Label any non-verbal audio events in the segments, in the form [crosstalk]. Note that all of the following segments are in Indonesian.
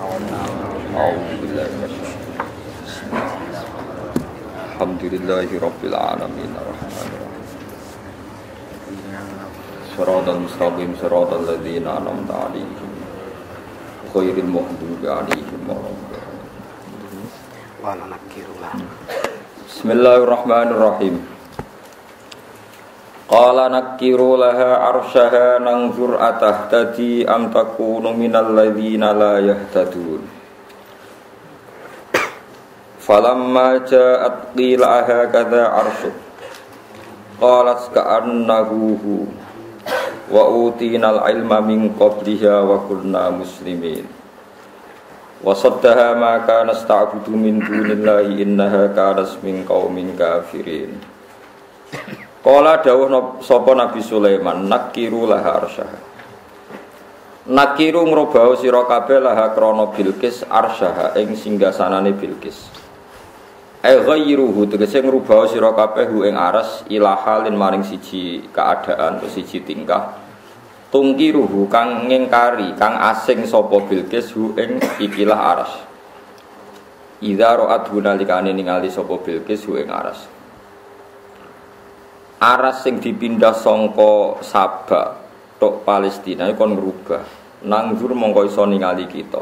أعوذ بالله من الشيطان الحمد لله رب العالمين الرحمن الرحيم. صراط المستقيم صراط الذين أنعمت عليهم غير المغضوب عليهم ولا الضالين. بسم الله الرحمن الرحيم. Qala nakiru laha arsyaha nangzur atahtadi am takunu minal ladhina la yahtadun. Falamma ja'at qila aha kada arsyuk Qala ka'annahu hu. Wa utinal ilma min qabliha wa kurna muslimin. Wa saddaha ma kana sta'budu min dunillahi innaha kanas min qawmin kafirin. Kala dawuh sapa Nabi Sulaiman nakiru laha arsyaha. Nakiru ngrobau sira kabeh laha krana Bilqis arsyaha ing singgasanane Bilqis. Ai ghayruhu tegese ngrubau sira kabeh hu ing aras ila halin maring siji keadaan atau siji tingkah. Tungkiruhu kang ngingkari kang asing sapa Bilqis hu ing ikilah aras. Idza ra'at hunalikane ningali sapa Bilqis hu ing aras. Aras sing dipindah songko Sabak tok Palestina iku kon ngrubah. Nangzur mongko iso ningali kita.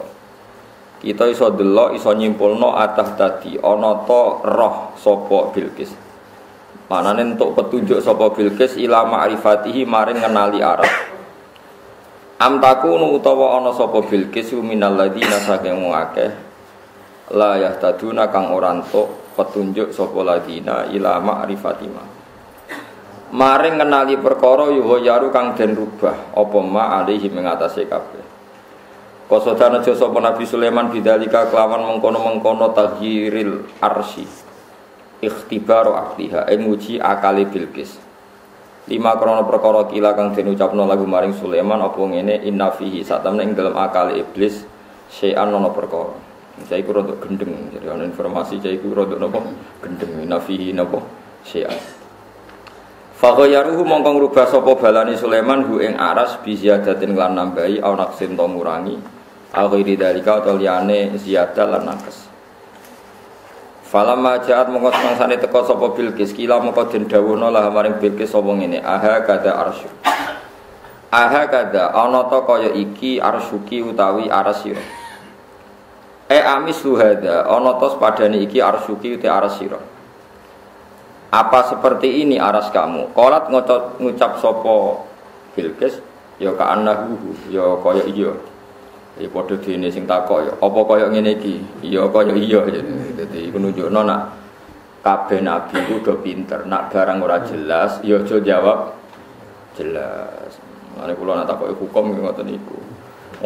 Kita iso delok iso nyimpulno atah tadi ana ta roh sapa Bilqis. Manane entuk petunjuk sapa Bilqis ila ma'rifatihi maring ngenali aras. Am takunu utawa ana sapa Bilqis minal ladina saking akeh la yahtaduna kang ora petunjuk sapa ladina ila ma'rifatima maring ngenali perkara yuwa yaru kang den rubah apa ma alihi mengatasi kabeh. Kosodan aja Nabi Sulaiman bidzalika kelawan mengkono-mengkono tahyiril arsi ikhtibaru akliha ing uji akali Bilqis. Lima krono perkara kila kang den ucapno lagu maring Sulaiman apa ngene inna fihi satamne ing dalam akali iblis syai'an ana perkara. Saya iku rodok gendeng jadi ana informasi saya iku rodok napa? Gendeng inna fihi napa? Syai'an Fakoyaruhu mongkong rubah sopo balani Sulaiman hu ing aras bi ziyadatin lan nambahi au naksin to ngurangi au ghairi dalika atau liyane ziyadah lan nakes. Falamma jaat mongko semangsane teka sapa Bilqis kila mongko den dawuhna lah maring Bilqis sapa ngene aha kada arsy. Aha kada ana ta kaya iki arsyuki utawi aras sira. E amis luhada ana ta padane iki arsyuki uti aras sira. Apa seperti ini aras kamu? Kolat ngocot ngucap sopo Bilqis ya ka annahu ya kaya iya. Ya padha dene sing takok ya apa kaya ngene iki? Ya kaya iya. Dadi iku nunjukno nak kabeh nabi ku do pinter. Nak barang ora jelas ya aja jawab jelas. Mane kula nak takoki hukum ngoten niku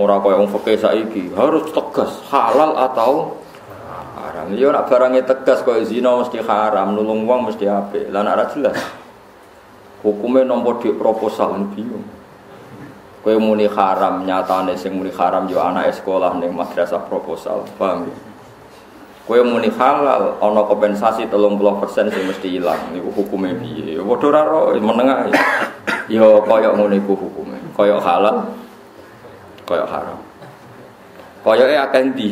ora kaya wong fikih saiki. Harus tegas halal atau haram. Yo nak barangnya tegas kok zina mesti haram, nulung wong mesti apik. Lah nak jelas. Hukumnya nomor di proposal bingung. Kowe muni haram, nyatane sing muni haram yo anak sekolah ning madrasah proposal, paham ya? Kowe muni halal, ana kompensasi 30% sing mesti ilang. Niku hukume piye? Ya padha ora menengah. Yo kaya ngono iku hukume. Kaya halal, kaya haram. Kaya e akeh ndi?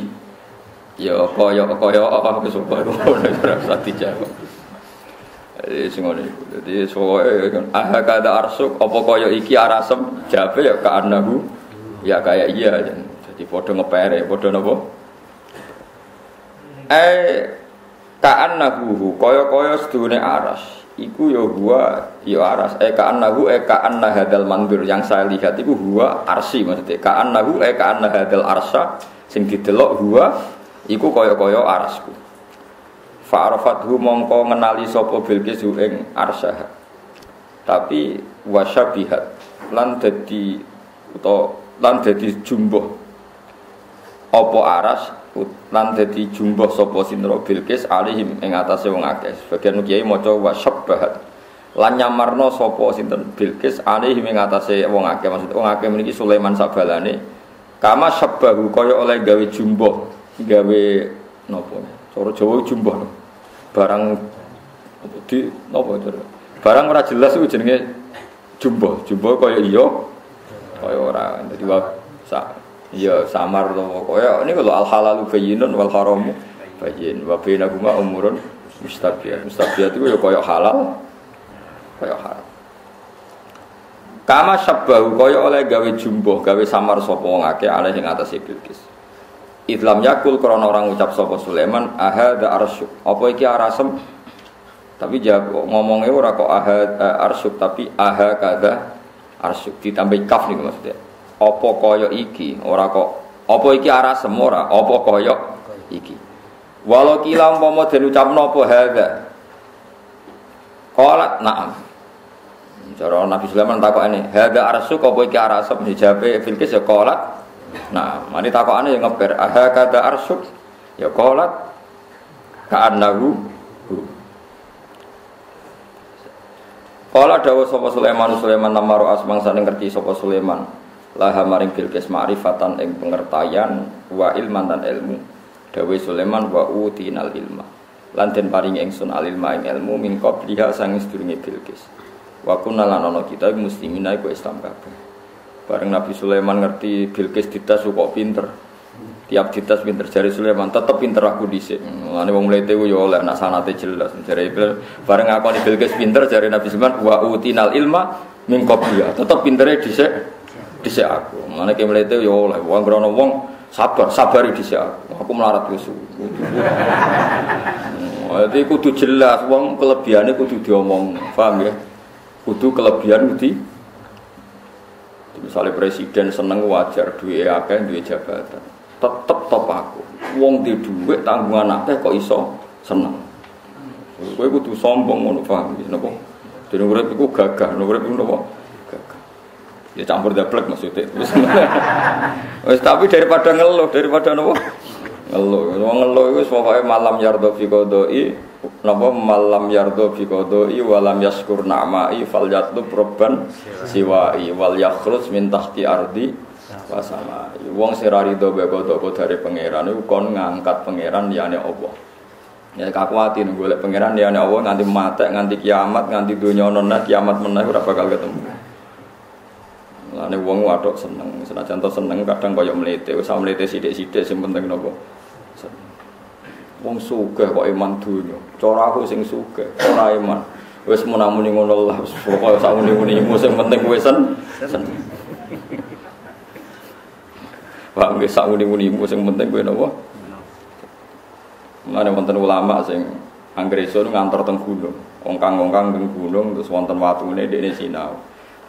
Ya kaya kaya apa wis kaya ngono ora usah dijawab. Jadi sing ngono iku. Dadi ah kada arsuk apa kaya iki arasem jabe ya ka anahu ya kaya iya. Jadi padha ngepere, padha napa? Eh ka anahu kaya-kaya sedune aras. Iku ya huwa ya aras eh ka anahu eh ka anna hadal mandur yang saya lihat iku huwa arsi maksudnya ka anahu eh ka anna hadal arsa sing didelok huwa iku kaya-kaya arasku. Fa'arafathu mongko ngenali sapa Bilqis ing arsah. Tapi wasyabihat lan dadi utawa lan dadi jumbuh apa aras lan dadi jumbuh sapa sinra Bilqis alihim ing atase wong akeh. Sebagian kiai maca wasyabahat. Lan nyamarno sapa sinten Bilqis alihim ing atase wong akeh. Maksud wong akeh meniki Sulaiman sabalane kama sabbahu kaya oleh gawe jumbuh gawe nopo? Cara Jawa jumbo barang di nopo itu? Barang ora jelas itu jenenge jumbo jumbo kaya iya kaya ora. Dadi wa sa Ya samar to. Pokoke ini kalau al halalu bayyinun wal haramu bayyin. Wa bainahuma umurun mustabiyat. Mustabiyat itu ya kaya halal kaya haram. Kama sabbahu kaya oleh gawe jumbo, gawe samar sapa wong akeh alih ing atase Bilqis. Islam yakul krana orang ucap sapa Sulaiman ahada arsyuk. Apa iki arasem? Tapi jawab ngomongnya ora kok ahad arsyuk tapi aha kada arsyuk ditambah kaf nih maksudnya. Apa kaya iki? Ora kok apa iki arah semora apa kaya iki? Walau kila umpama den ucapno apa hadza qalat na'am. Cara Nabi Sulaiman takokane hadza arsu apa iki arasem? Dijabe filkis ya qalat nah mari takokane ya ngeber aha kada arsuk ya qalat ka'annahu Kala dawa sapa Sulaiman Sulaiman namaru asmang saning ngerti sapa Sulaiman. Laha maring bilkis ma'rifatan ing pengertian wa ilman dan ilmu. Dawe Sulaiman wa utinal ilma. Lan den paring ingsun al ilma ing ilmu min qabliha sang sedurunge bilkis wa kunna lan ana kita muslimin iku Islam kabeh bareng Nabi Sulaiman ngerti bilkis ditas kok pinter tiap ditas pinter jari Sulaiman tetep pinter aku dhisik ngene wong mlete ku yo oleh nak sanate jelas jari bareng aku di bilkis pinter jari Nabi Sulaiman wa utinal ilma min qabliha tetep pintere dhisik dhisik aku. Mane ki mlete ya oleh wong krana wong sabar, sabari dhisik aku. Aku melarat wis. Jadi kudu jelas wong kelebihane kudu diomong, paham ya? Kudu kelebihan kudu Misalnya presiden seneng wajar duwe akeh duwe jabatan. Tetep top aku. Wong di dhuwit tanggungan akeh kok iso seneng. Kowe kudu sombong ngono paham ya napa? Dene urip iku gagah, urip iku napa? Ya campur daplek maksudnya. [laughs] Tapi daripada ngeluh, daripada nopo? Ngeluh. Ngeluh iku pokoke malam yardo fi qodoi, napa malam yardo fi qodoi walam yaskur na'mai fal yatlub robban siwai wal yakhruj min tahti ardi wasama. Wong sing ra rido be dari pangeran iku kon ngangkat pangeran liyane Allah. Ya kakuatin golek pangeran liyane Allah nganti mate, nganti kiamat, nganti donya ana kiamat meneh ora bakal ketemu. Lane wong wadok seneng, senajan to seneng kadang kaya mlete, wis mlete sithik-sithik sing penting nopo. Wong sugih kok iman dunya. Cara aku sing sugih, ora iman. Wis menamuni ngono lah, pokoke sak muni-munimu sing penting kowe sen. Pak nggih sak muni-munimu sing penting kowe napa? Mulane wonten ulama sing anggere iso ngantor teng gunung. Ongkang-ongkang teng gunung terus wonten watune dekne sinau.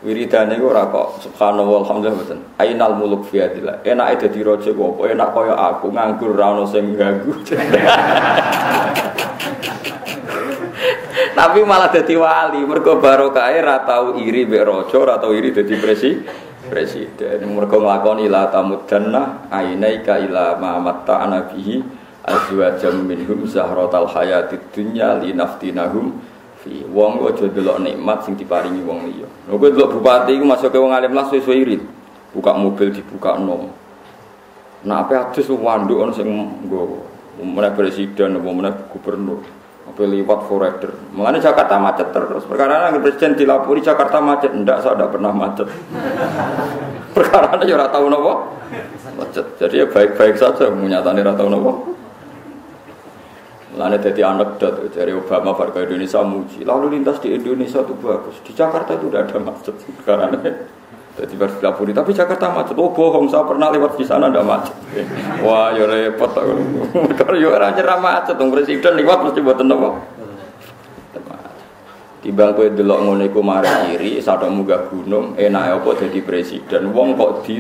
Wiridane iku ora kok subhanallah alhamdulillah mboten. Ainal muluk fi adillah. Enake dadi raja ku apa? Enak kaya aku nganggur ra ono sing ganggu. [laughs] Tapi malah dadi wali, mergo barokahe ra tau iri mbek raja, ra tau iri dadi presi presiden. Mergo nglakoni la tamuddanna ainaika ila ma matta'ana bihi azwajam minhum zahratal hayatid dunya linaftinahum fi wong aja delok nikmat sing diparingi wong liya. Lho kowe delok bupati iku masuke wong alim lah suwe-suwe irit. Buka mobil dibuka nom. Nah apa adus wanduk ono sing nggo? Meneh presiden meneh gubernur? Apa liwat forader mengenai Jakarta macet terus. Perkara presiden dilapori Jakarta macet ndak saya tidak pernah macet. [laughs] Perkara ya ora tau napa? Macet. Jadi ya baik-baik saja menyatani ora tau napa Lalu jadi anekdot dari Obama warga Indonesia muji. Lalu lintas di Indonesia itu bagus. Di Jakarta itu tidak ada macet karena jadi berpilapuri. Tapi Jakarta macet. Oh bohong, saya pernah lewat di sana tidak macet. Wah, ya repot. Kalau ya orang cerah macet, dong presiden lewat mesti buat apa? Timbang kowe delok ngono iku mari iri, sadok munggah gunung, enak apa jadi presiden. Wong kok di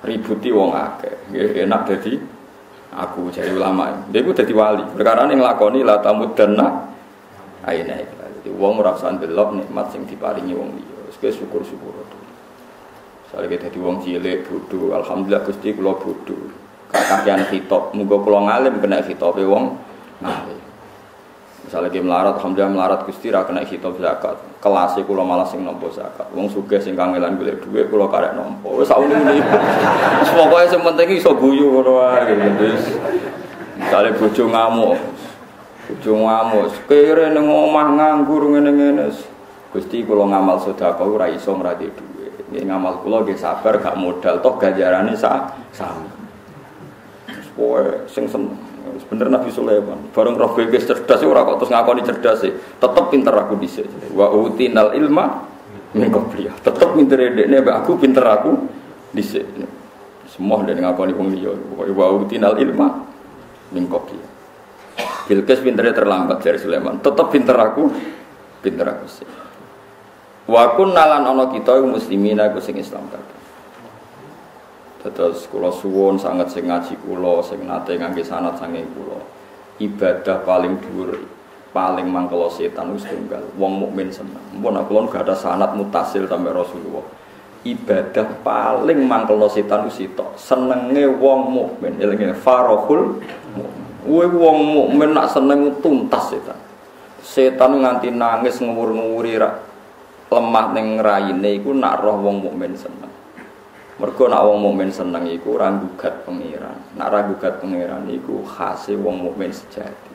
ributi wong akeh. Enak jadi aku jadi ulama. Dia itu jadi wali. Perkara yang lakoni lah tamu dana aina jadi uang merasa delok nikmat sing diparingi wong liya. Wis syukur syukur soalnya kita jadi wong cilik bodoh alhamdulillah gusti kulo bodoh kakian hitop muga kulo ngalim kena hitope wong ngalim misalnya dia melarat alhamdulillah melarat gusti ra kena hitop zakat. Kelas kulo malah sing nompo zakat. Wong sugih sing kangelan golek dhuwit kulo karek nompo wis ini wis pokoke sing iso guyu ngono wae. Gitu misale bojo ngamuk. Bojo ngamuk. Kere ning omah nganggur ngene-ngene Gusti kula ngamal sedekah ora iso ngrati dhuwit. Nggih ngamal kula nggih sabar gak modal toh ganjarane sa sami. Pokoke sing seneng. Bener Nabi Sulaiman. Bareng roh wis cerdas ora kok terus ngakoni cerdas e. Tetep pinter aku dhisik. Wa utinal ilma min qabliyah. Tetep pinter dekne mbak aku pinter aku dhisik. Semua dari ngakoni wong liya. Wa utinal ilma min qabliyah. Bilqis pinternya terlambat dari Sulaiman. Tetep pinter aku, pinter aku sih. Wa nalan ana kita muslimin aku sing Islam kabeh. Terus kula suwun sangat sing ngaji kula sing nate ngangge sanad sange kula. Ibadah paling dhuwur paling mangkelo setan wis tunggal. Wong mukmin seneng. Mumpun aku gak ada sanad mutasil sampai Rasulullah. Ibadah paling mangkelo setan wis sitok. Senenge wong mukmin. Elinge farahul mukmin. Wong mukmin nak seneng tuntas setan. Setan nganti nangis ngewur-ngewuri lemah ning raine iku nak roh wong mukmin seneng. Mergo nak wong mukmin seneng iku ora gugat pangeran. Nak ora gugat pangeran iku khase wong mukmin sejati.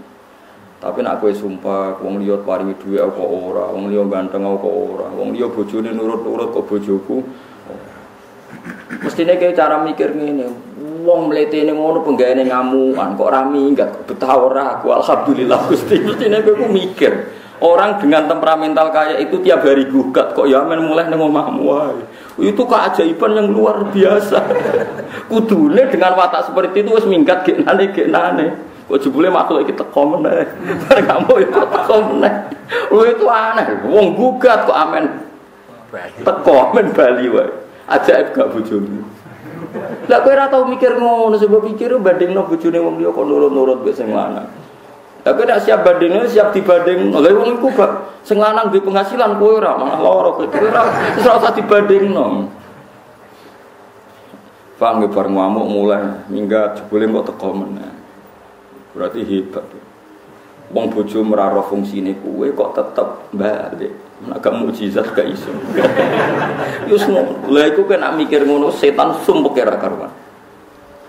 Tapi nak kowe sumpah wong liya paringi dhuwit kok ora, wong liya ganteng kok ora, wong liya bojone nurut-nurut kok bojoku. Mestine kayak cara mikir ngene, wong mletene ngono penggaweane ngamukan kok ora minggat betah ora aku alhamdulillah Gusti mestine kowe mikir. Orang dengan temperamental kayak itu tiap hari gugat kok ya men mulai nang omahmu. Itu keajaiban yang luar biasa. Kudune dengan watak seperti itu wis minggat genane genane. Kok jebule makhluk iki teko meneh. [laughs] Bar kamu ya teko meneh. Lu itu aneh. Wong gugat kok amen. Teko amen Bali wae. Ajaib gak bojomu. Lah kowe ora tau mikir ngono, sebab pikir bandingno bojone wong liya kok nurut-nurut wis sing lanang. Tapi tidak siap bandingnya, siap dibanding. Oleh wong iku gak sing lanang di penghasilan kowe ora malah lara kowe. Ora ora usah dibandingno. Ngamuk mulai minggat jebule kok teko meneh. Berarti hebat. Wong bojo meraro fungsine kowe kok tetep balik. Agak mukjizat gak iso. [laughs] Yus ngono. Lah kena mikir ngono setan sumpek ora karuan.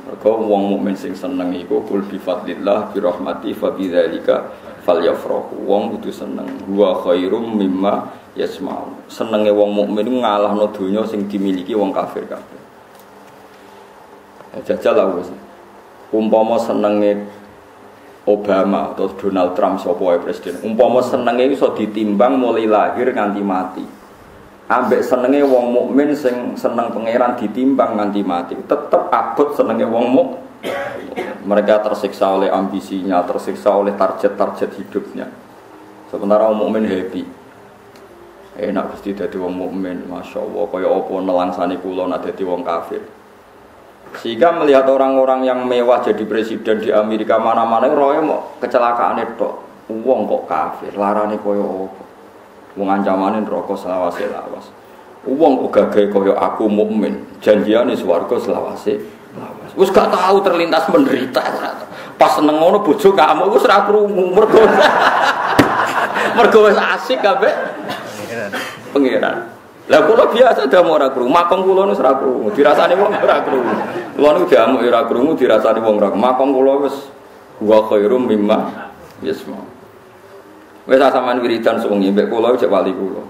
Mergo wong mukmin sing seneng iku kul bi fadlillah bi rahmati fa bidzalika falyafrahu. Wong kudu seneng. Wa khairum mimma yasma'u. Senenge wong mukmin ngalahno donya sing dimiliki wong kafir kabeh. Jajal lah wis. Umpama senenge Obama atau Donald Trump sapa presiden. Umpama senenge iso ditimbang mulai lahir nganti mati ambek senenge wong mukmin sing seneng pangeran ditimbang nganti mati tetep abot senenge wong muk mereka tersiksa oleh ambisinya tersiksa oleh target-target hidupnya. Sementara wong mukmin happy. Enak pasti dadi wong mukmin masya Allah kaya apa nelangsani kula nak dadi wong kafir. Sehingga melihat orang-orang yang mewah jadi presiden di Amerika mana-mana roy mau kecelakaan itu wong kok kafir larane kaya apa Wong ancamane neraka selawase lawas. Wong uga gawe kaya aku mukmin, janjiane swarga selawase lawas. Wis gak tahu terlintas menderita. Pas seneng ngono bojo kamu wis ora krungu mergo. [laughs] mergo wis asik kabeh. Pangeran. Lah kula biasa damu ora krungu, makong kula wis ora krungu, dirasani wong ora krungu. Kula niku damu ora krungu, dirasani wong ora. Makong kula wis wa khairum mimma yasma. Wes sampean wiridan sungi mbek kula cek wali kula.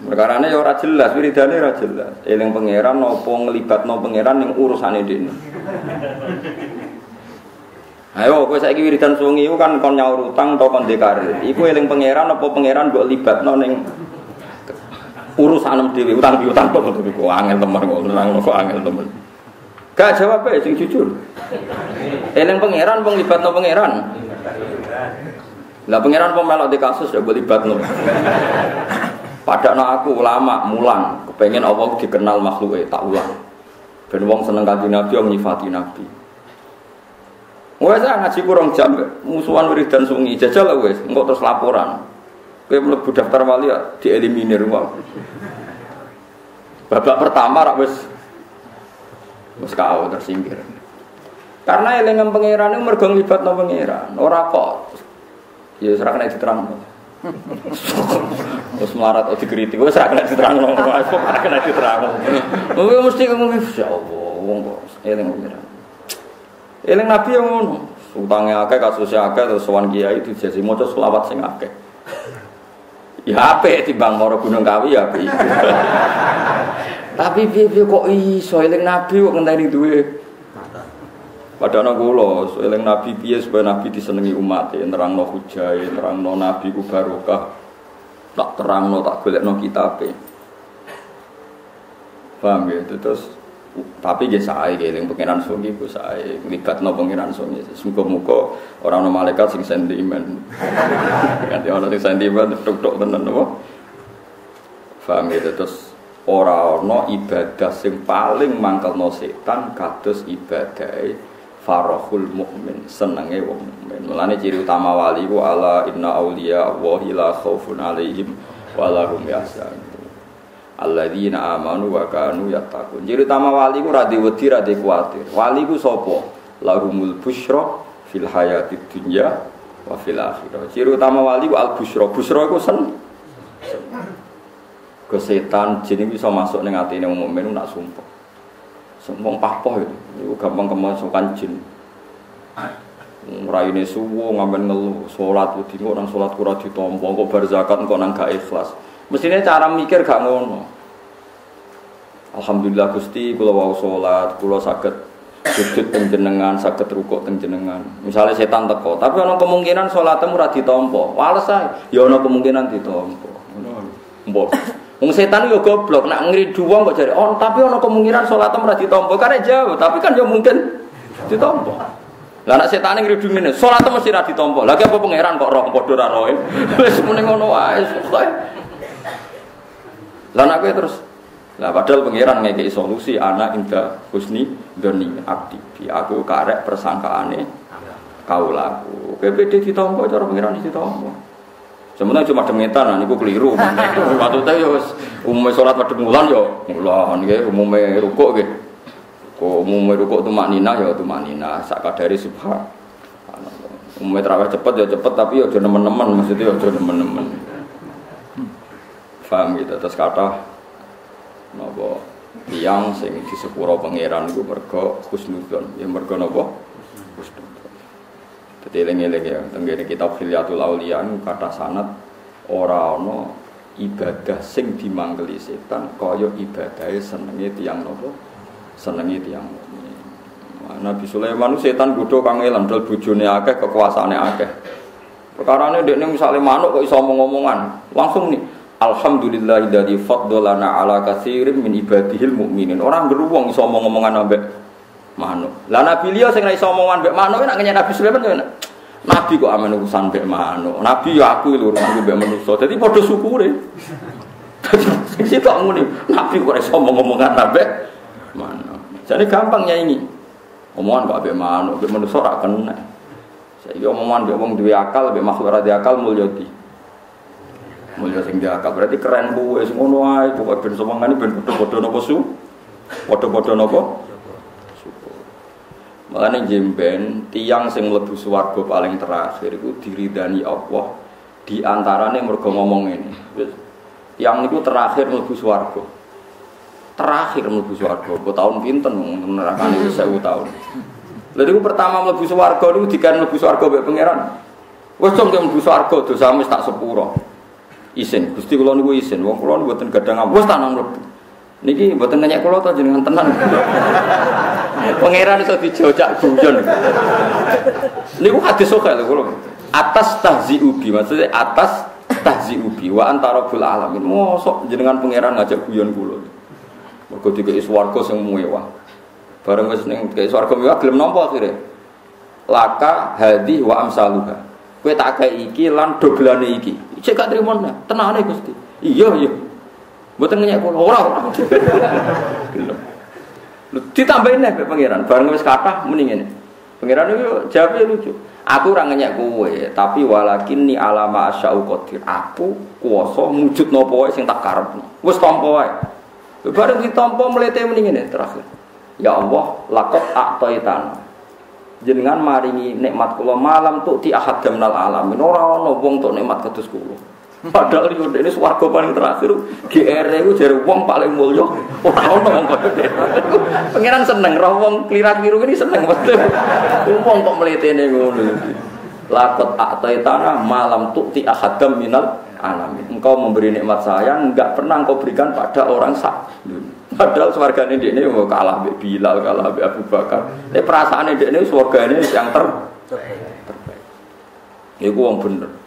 Perkarane ya ora jelas, wiridane ora jelas. Eling pangeran napa nglibatno pangeran ning urusane dene. Ayo kowe saiki wiridan sungi iku kan kon nyaur utang to kon karir. Iku eling pangeran apa pangeran mbok libatno ning urusan dhewe utang piutang kok kok angel temen kok nang kok angel temen. Gak jawab ae sing jujur. Eling pangeran wong libatno pangeran. Lah pangeran pemelok di kasus ya boleh batno. Padahal aku ulama mulang, kepengen Allah dikenal makhluk tak ulang. Ben wong seneng kanji Nabi, wong nyifati Nabi. Wes ngaji kurang jam, musuhan wiridan sungi jajal wes, engkau terus laporan. Kowe mlebu daftar wali ya dieliminir wong. Babak pertama rak wis wis kau tersingkir. Karena elengan pangeran itu mergo nglibatno pangeran, ora kok Ya ora kena diterang. Terus melarat atau dikritik, wis ora kena diterang. Wis ora kena diterang. Kowe mesti ngomong ya Allah, wong kok eling pengiran. Eling Nabi yang ngono. Utangnya akeh, kasusnya akeh, terus sowan kiai jadi maca selawat sing akeh. Ya apik timbang moro Gunung Kawi ya. Tapi piye-piye kok iso eling Nabi kok ngenteni duwe Padahal kula eling Nabi piye supaya Nabi disenengi umat e nerangno hujae, nerangno Nabi ku barokah. Tak terangno tak golekno kitabe. Paham ya? Terus tapi nggih sae eling pengiran sungi ku sae nglibatno pengiran sungi. Muga-muga ora ana malaikat sing sentimen. [laughs] Ganti ana sing sentimen tok-tok tenan apa? Paham ya? Terus ora ana ibadah sing paling mangkelno setan kados ibadahe farahul mukmin senenge wong mukmin mulane ciri utama wali ku ala inna auliya Allahi la khaufun alaihim wa la hum yahzanun. Alladzina amanu wa kanu yattaqun. Ciri utama wali ku ra wedi ra kuwatir wali ku sapa? Lahumul busyra fil hayati dunya wa fil akhirah. Ciri utama wali ku al busyra busyra ku sen. Ke setan jin bisa masuk ning atine wong mukmin nak sumpah. Wong papoh itu, itu gampang kemasukan jin. Raine suwo ngamen ngeluh, salat wedi kok nang salat kurang ditampa, kok bar zakat kok nang gak ikhlas. Mestine cara mikir gak ngono. Alhamdulillah Gusti kula wau salat, kula saged sujud teng jenengan, saged rukuk teng jenengan. Misalnya setan teko, tapi ana kemungkinan salatmu ora ditampa. Wales ya ana kemungkinan ditampa. Mbok. Wong setan yo goblok, nak ngridu wong kok jare, "Oh, tapi ana kemungkinan salat ora ditampa." Karena jauh, tapi kan yo mungkin ditampa. Lah nak setan ngridu ngene, salat mesti ra ditampa. Lagi apa pangeran kok roh padha ra roe. [laughs] Wis muni ngono wae. Lah nak kowe terus lah padahal pangeran ngekei solusi anak inda husni doni aktif. Aku karek persangkaane kaulaku. PPD ditampa cara pangeran ditampa. Sebenarnya cuma demetan, nah niku keliru. Waktu itu [laughs] ya umumnya sholat pada mulan ya mulan, ya umumnya rukuk ya. Kok umumnya rukuk tuh maknina ya tuh maknina. Sakadari subhan. Umumnya terawih cepet ya cepet, tapi ya jangan teman-teman, maksudnya ya jangan teman-teman. Faham gitu, terus kata nopo tiang sing di sepuro pangeran itu mergo khusnudon, ya mergo nopo khusnudon. Jadi eling-eling ya, tenggene kitab Khilyatul Auliya kata sanat ora ana ibadah sing dimanggeli setan kaya ibadahe senenge tiang nopo? Senenge tiang Nabi Sulaiman setan kudu kang elam dal bojone akeh kekuasaane akeh. Perkarane ndekne misale manuk kok iso omong-omongan, langsung nih Alhamdulillah dari faddolana ala katsirin min ibadihil mukminin. Orang beruang iso omong-omongan ambek manuk. Lah Nabi liya sing ora iso omongan mbek manuk nek ngenyek Nabi Sulaiman yo Nabi kok amen urusan mbek manuk. Nabi yo aku lho urusan mbek manusa. Dadi padha syukure. [laughs] Sing sitok ngene, Nabi kok iso omong-omongan mbek manuk. Jadi gampang ya ini. Omongan kok mbek manuk, mbek manusa ora kena. Saiki omongan mbek wong duwe akal, mbek makhluk duwe akal mulya di. Mulya sing akal berarti keren kuwe sing ngono ae pokoke ben somongane ben padha-padha napa su? Padha-padha napa? Makanya jemben tiang sing lebu swarga paling terakhir itu diridani Allah di antaranya mergo ngomong ini. Tiang itu terakhir lebu swarga. Terakhir lebu swarga. Kau tahun pinten menerangkan itu saya tahun. Lalu itu pertama lebu swarga itu dikan lebu swarga be pangeran. Wes dong yang lebu swarga dosa wis tak sepuro. Isin, Gusti kula niku isin. Wong kula mboten gadang apa wis tanang lebu. Niki mboten nanya kula to jenengan tenan. Pangeran iso dijojak guyon. Niku hadis sahih lho kula. Atas tahziubi maksudnya atas tahziubi wa antara bul alamin. Mosok jenengan pangeran ngajak guyon kula. Mergo dikeki swarga sing mewah. Bareng wis ning dikeki swarga mewah gelem nampa akhire. Laka hadi wa amsaluha. Kowe tak kei iki lan dogelane iki. Cek gak trimo tenane Gusti. Iya iya. Mboten ngenyek kula ora ora. [laughs] Gelem. Lu ditambahin nih pangeran, bareng wis kathah mending ini. Pangeran itu jawabnya lucu. Aku ora ngenyek kowe, tapi walakin ni alama asyau qadir. Aku kuasa wujud napa wae sing tak karepno. Wis tampa wae. Bareng ditampa mlete mending ini terakhir. Ya Allah, lakot aktaitan. Jenengan maringi nikmat kula malam tuh ti ahad damnal alamin. Ora ana wong nikmat kados kula. Padahal yo ini swarga paling terakhir GR itu jare wong paling mulya. Ora ono wong Pangeran seneng roh wong klirat-kliru ini seneng betul. Wong kok mletene ngono. Lakot aktai tanah malam tukti ahadam minal alamin. Engkau memberi nikmat saya, enggak pernah engkau berikan pada orang sak. Padahal swarga ini mau kalah be Bilal, kalah be Abu Bakar. Ini perasaan ini swarga ini yang ter terbaik. Iku wong bener.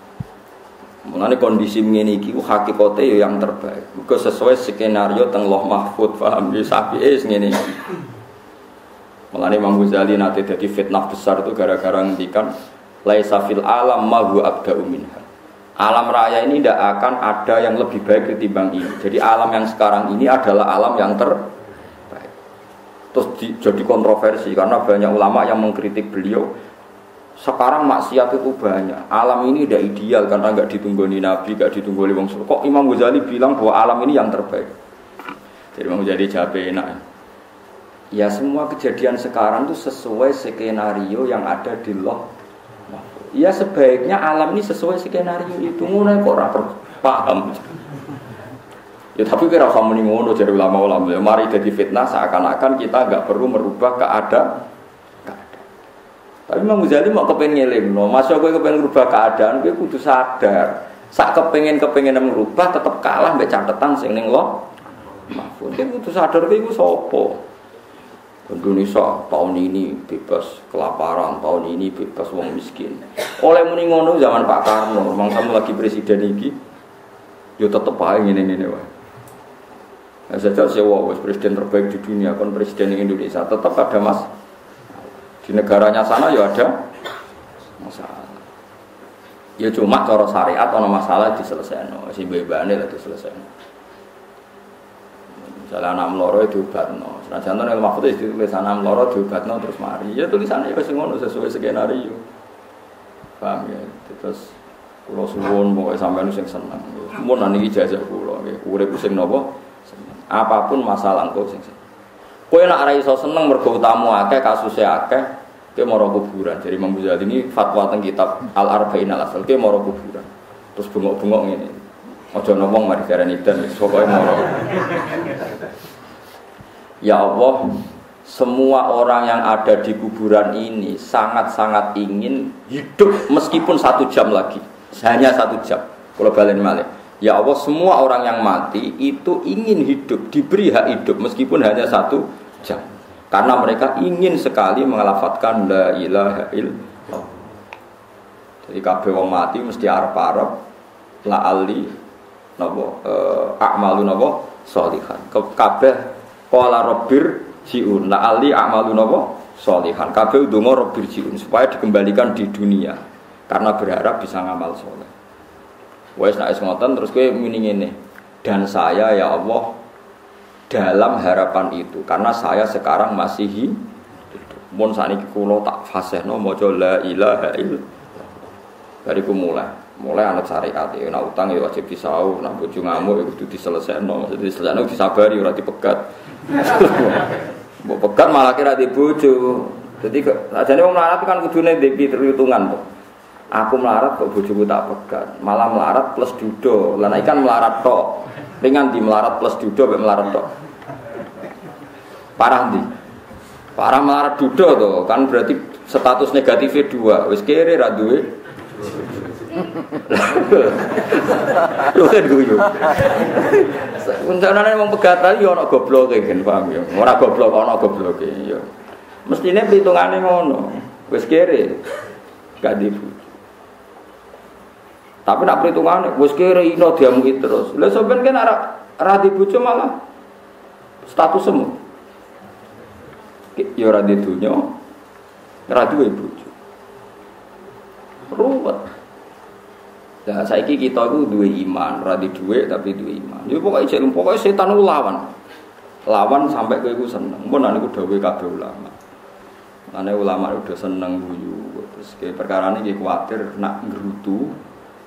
Mengenai kondisi ini iki hakikate ya yang terbaik. Muga sesuai skenario teng Loh Mahfud paham ya sapi es iki. Mengenai Imam Ghazali nanti jadi fitnah besar itu gara-gara ngendikan laisa fil alam ma huwa abda'u minha. Alam raya ini tidak akan ada yang lebih baik ketimbang ini. Jadi alam yang sekarang ini adalah alam yang terbaik. Terus di, jadi kontroversi karena banyak ulama yang mengkritik beliau. Sekarang maksiat itu banyak. Alam ini tidak ideal karena nggak ditunggoni Nabi, nggak ditunggoni Wong Kok Imam Ghazali bilang bahwa alam ini yang terbaik. Jadi Imam Ghazali jawab enak. Ya semua kejadian sekarang itu sesuai skenario yang ada di loh Ya sebaiknya alam ini sesuai skenario itu. Ngono kok ora paham. Ya tapi kira kamu ngono jadi ulama-ulama. Mari jadi fitnah seakan-akan kita nggak perlu merubah keadaan. Tapi Imam Ghazali mau kepengen ngelim, no. Masya gue kepengen merubah keadaan, gue kudu sadar. Saat kepengen kepengen merubah, tetap kalah mbak catatan sing neng lo. Mahfud, gue kudu sadar gue gue sopo. Indonesia tahun ini bebas kelaparan, tahun ini bebas wong miskin. Oleh muni ngono zaman Pak Karno, memang kamu lagi presiden iki, yo tetep aja ngene ngene wae. Nah, saja sewa presiden terbaik di dunia, kon presiden Indonesia tetap ada mas. Di negaranya sana ya ada masalah. Ya cuma cara syariat ono masalah diselesaikan, si bebane lah diselesaikan. Misalnya anak meloro itu no. Senajan itu mahfud itu tulis anak meloro no terus mari. Ya tulisannya ya ngono sesuai skenario. Paham ya? Terus kulo suwun pokoknya sampai sing seneng. Mun niki ijazah kulo nggih. Urip sing napa? Apa pun masalah engko sing seneng. Kowe nek ora iso seneng mergo utamu akeh kasusnya akeh, kowe moro kuburan. Jadi Imam Ghazali ini fatwa teng kitab Al Arba'in Al Asal kowe moro kuburan. Terus bengok-bengok ngene. Ojo ngomong mari darani dan pokoke moro. Ya Allah, semua orang yang ada di kuburan ini sangat-sangat ingin hidup meskipun satu jam lagi, hanya satu jam. Kalau balen malik, ya Allah semua orang yang mati itu ingin hidup, diberi hak hidup meskipun hanya satu jam. Karena mereka ingin sekali mengelafatkan la ilaha illallah. Jadi kabeh wong mati mesti arep-arep la ali napa eh, a'malu napa sholihan. Kabeh qala rabbir jiun la ali a'malu napa sholihan. Kabeh donga rabbir jiun supaya dikembalikan di dunia karena berharap bisa ngamal soleh. Wes nek ngoten terus kowe muni ngene. Dan saya ya Allah dalam harapan itu. Karena saya sekarang masih hidup. Mun saniki kula tak fasihno maca la ilaha illallah. Bariku mulai. Mulai anak syariat. Ya nak utang ya wajib disau nak bojo ngamuk ya kudu diselesaikan. Jadi diselesaikan disabari ora dipegat. [laughs] Mbok pegat malah kira di bojo. Jadi ajane wong melarat kan kudune di perhitungan tuh aku melarat kok bojoku tak pegat. Malah melarat plus dudo lan ikan melarat tok ringan di melarat plus dudo mek melarat tok parah di parah melarat dudo tuh kan berarti status negatifnya dua wis kere ra duwe [laughs] Lho kan guyu. Undanane wong pegatan ya ana gobloke kan paham ya. Ora goblok ana gobloke ya. Mestine perhitungane ngono. Wis kere. Gak. Tapi nak perhitungane wis kere ino diamuki terus. Lah sampean kan ora ora dibojo malah status semu. Ya ora di dunya. Ora duwe bojo. Ruwet. Nah, saiki kita itu dua iman, radi dua tapi dua iman. Jadi pokoknya jadi pokoknya setan itu lawan, lawan sampai ke itu seneng. Mau nanti udah kabeh ulama. Nanti ulama udah seneng guyu. Terus kayak perkara ini khawatir nak gerutu,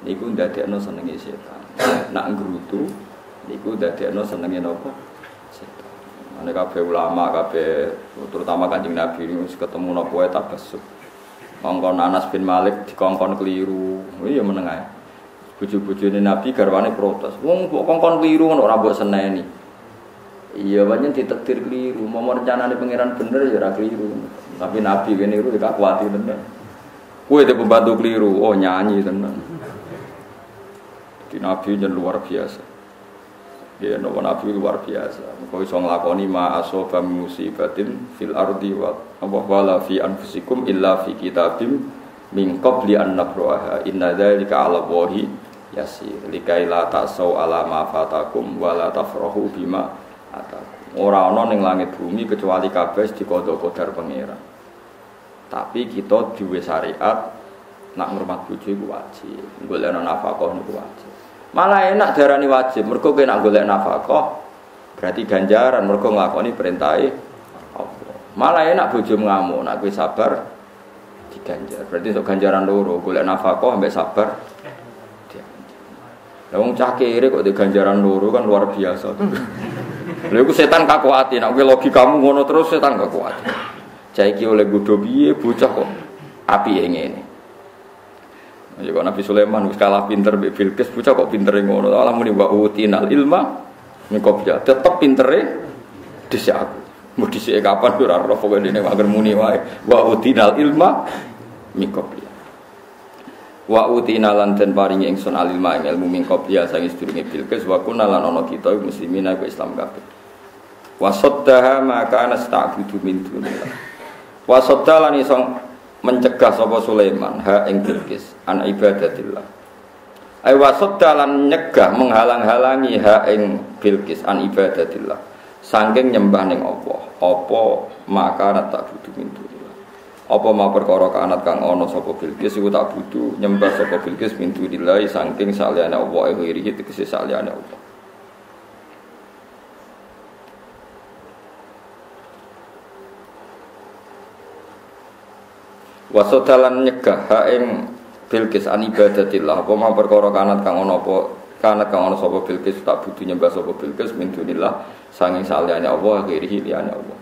niku ndadekno senenge setan. Nak gerutu, niku ndadekno senenge nopo? Setan. Nanti kabeh ulama, kabeh terutama kanjeng Nabi ini ketemu nopo eta besuk. Kongkon Anas bin Malik dikongkon keliru, iya menengah. Buju-bujune Nabi garwane protes. Wong kok kongkon keliru ngono ora mbok seneni. Iya banyak ditektir keliru, mau rencanane pangeran bener ya ora keliru. Tapi Nabi kene niru gak kuati tenan. Itu pembantu keliru, oh nyanyi tenan. Di Nabi yang luar biasa. Ya, nopo Nabi luar biasa. Kau iso nglakoni ma asoba musibatin fil ardi wa apa wala fi anfusikum illa fi kitabim min qabli an nabraha. Inna dzalika 'ala Allahi yasir. Likai la ta'sau ala ma fatakum wa la tafrahu bima atakum. Ora ana ning langit bumi kecuali kabeh dikodho kodar pangeran. Tapi kita duwe syariat nak ngurmat bojo iku wajib. Golek nafkah niku wajib. Malah enak darani wajib, mergo kowe nak golek nafkah berarti ganjaran mergo nglakoni perintah Allah. Malah enak bojo ngamuk, nak kowe sabar diganjar. Berarti untuk ganjaran loro, golek nafkah ambek sabar Lah wong cah kere kok ganjaran loro kan luar biasa. [laughs] Lha iku setan kakuati, nek logikamu ngono terus setan kakuati. Caiki oleh godho piye bocah kok api ngene. Ya kok Nabi Sulaiman wis kalah pinter mbek Bilqis, bocah kok pintere ngono. Allah muni wa utinal ilma min qabla. Tetep pintere dhisik aku. Mau dhisik kapan ora roh pokoke dene wae muni wae. Wa utinal ilma min qabla. Wa utina lan den paringi ingsun alilma ing ilmu min qabla sange sedurunge Bilqis wa kunna lan ana kita muslimin aku Islam kabeh. Wasoddaha maka nasta'budu min dunillah. Wasodda lan iso mencegah sapa Sulaiman ha ing Bilqis an ibadatillah. Ai wasodda lan nyegah menghalang-halangi ha ing Bilqis an ibadatillah. Sangking nyembah ning Allah. Apa maka nasta'budu min dunillah. Apa ma perkara kanat kang ana sapa Bilqis iku tak butuh nyembah sapa Bilqis min dunillah saking saliyane Allah irihi tegese saliyane Allah. Wasodalan nyegah ha ing Bilqis an ibadatillah. Apa mau perkara kanat kang ana apa kanat kang ana sapa Bilqis tak butuh nyembah sapa Bilqis min dunillah sanging saliyane Allah kirihi liyane Allah.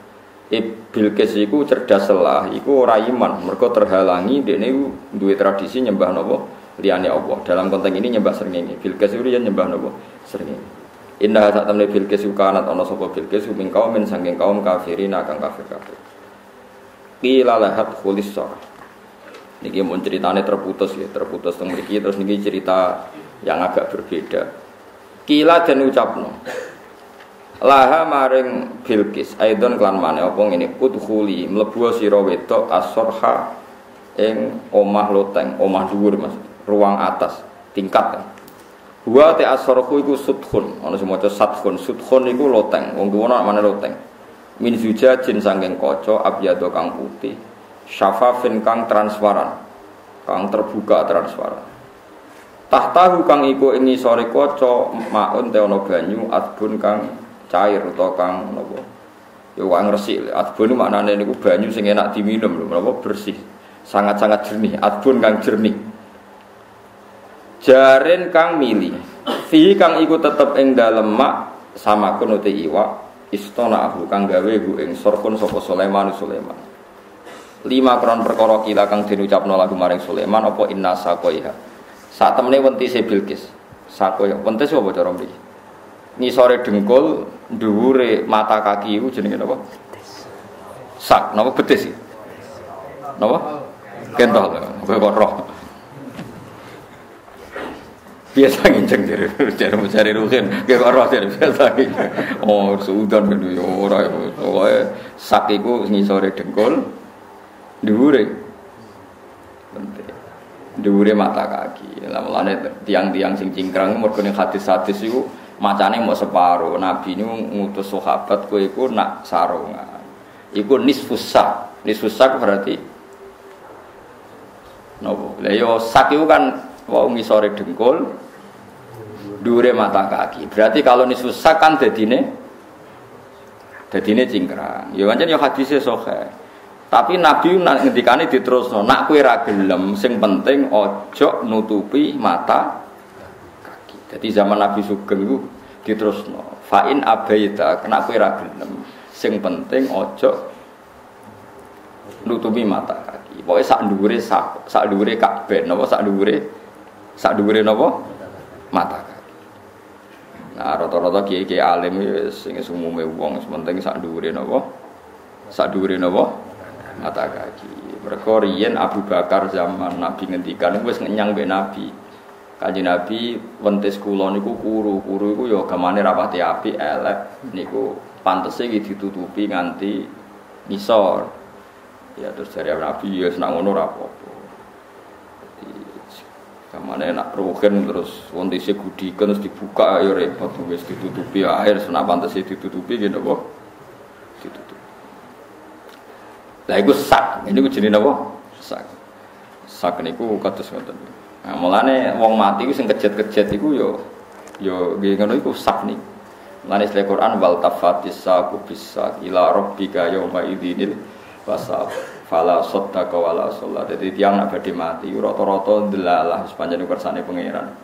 Bilqis iku cerdas lah iku ora iman mergo terhalangi dekne duwe tradisi nyembah napa? Liyane Allah. Dalam konteks ini nyembah srengenge. Bilqis iku yen nyembah napa? Srengenge. Indah saat temen Bilqis iku kanat ana sapa Bilqis min kaum min sanging kaum kafirin kang kafir kafir Qila lahat khulis Niki mau ceritanya terputus ya, terputus mriki terus niki cerita yang agak berbeda. Kila dan ucapno. Laha maring Bilqis aidon klan mana apa ngene udkhuli mlebu sira wedok asorha ing omah loteng, omah dhuwur Mas, ruang atas, tingkat. Wa te asorhu iku sudkhun, ana sing maca sadkhun, sudkhun iku loteng, wong tuwa mana loteng. Min zujajin sangking kaca abyado kang putih syafafin kang transparan kang terbuka transparan. Tahtahu kang iku ing sore kaca maun te ana banyu adbun kang cair utawa kang napa? Ya kang resik adbun maknane niku banyu sing enak diminum lho napa? Bersih sangat-sangat jernih adbun kang jernih. Jaren kang mili fi kang iku tetep ing dalem mak sama kuno te iwa istana aku kang gawe hu ing sorkun sapa Sulaiman Sulaiman lima kron perkara kila kang diucapno lagu maring Sulaiman apa inna sakoiha? Saat temene wentise Bilqis sakoya wentis apa cara mriki? Ngisore dengkul dhuwure mata kaki iku jenenge sak napa betis iki? Napa? Kentol. Kowe kok roh. Biasa nginceng dari dari mencari ruhin. Kayak kok roh dari biasa oh sudan gitu ya ora pokoknya sak iku ngisore dengkul dhuwure. Penting. Dhuwure mata kaki. Lah mulane tiang-tiang sing cingkrang mergo ning hadis-hadis iku macane mau separo nabi ini ngutus sahabat kowe iku nak sarungan. Iku nisfus sak. Berarti? Nopo? Lha yo sak iku kan wau ngisore dengkul dhuwure mata kaki. Berarti kalau nisfus sak kan dadine? Dadine cingkrang. Yo pancen yo hadise sahih tapi Nabi ngendikane diterusno, nak kowe ra gelem, sing penting ojo nutupi mata kaki. Jadi zaman Nabi Sugeng itu diterusno. Fa'in abaita, kena kowe ra gelem, sing penting ojo nutupi mata kaki. Pokoke sak dhuwure sak sak dhuwure kabeh napa sak dhuwure sak dhuwure napa mata kaki. Nah, rata-rata kiai-kiai alim sing umume wong penting sak dhuwure napa? Sak dhuwure napa? Mata kaki. Mereka riyen Abu Bakar zaman Nabi ngendikan wis ngenyang mbek Nabi. Kanjeng Nabi wentis kula niku kuru, kuru iku ya gamane rapati api elek niku pantese iki ditutupi nganti nisor. Ya terus dari Nabi ya senang ngono ra apa-apa. Kamane nak ruhen terus wontise gudiken terus dibuka ya repot wis ditutupi air senak pantese ditutupi gitu apa? Lah iku sak, ini ku jenenge apa? Sak. Sak niku kados ngoten. Nah, mulane wong mati ku sing kejet-kejet iku yo yo nggih ngono iku sak nih. Mulane sele Quran wal tafatis saku bisa ila rabbika yauma idzil wasab fala saddaqa wala sholat. Jadi tiang nak badhe mati rata-rata ndelalah sepanjang kersane pangeran.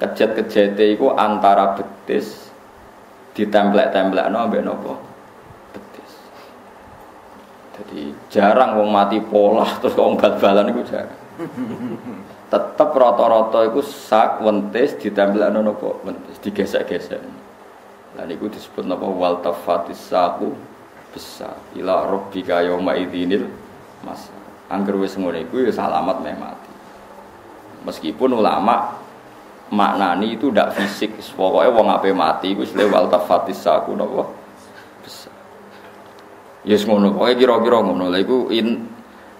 Kejet-kejete iku antara betis ditemplek-templekno ambek napa? Betis. Jadi jarang wong mati pola [laughs] terus wong bal-balan iku jarang tetep rata-rata iku sak wentis ditempelno napa wentis digesek-gesek. Lah niku disebut napa wal tafatis saku besar ila rabbika yauma idzinil mas. Angger wis ngono iku ya salamat meh mati. Meskipun ulama maknani itu ndak fisik, pokoknya wong ape mati iku wis wal tafatis saku. Yes ngono, pokoknya kira-kira ngono. Lah iku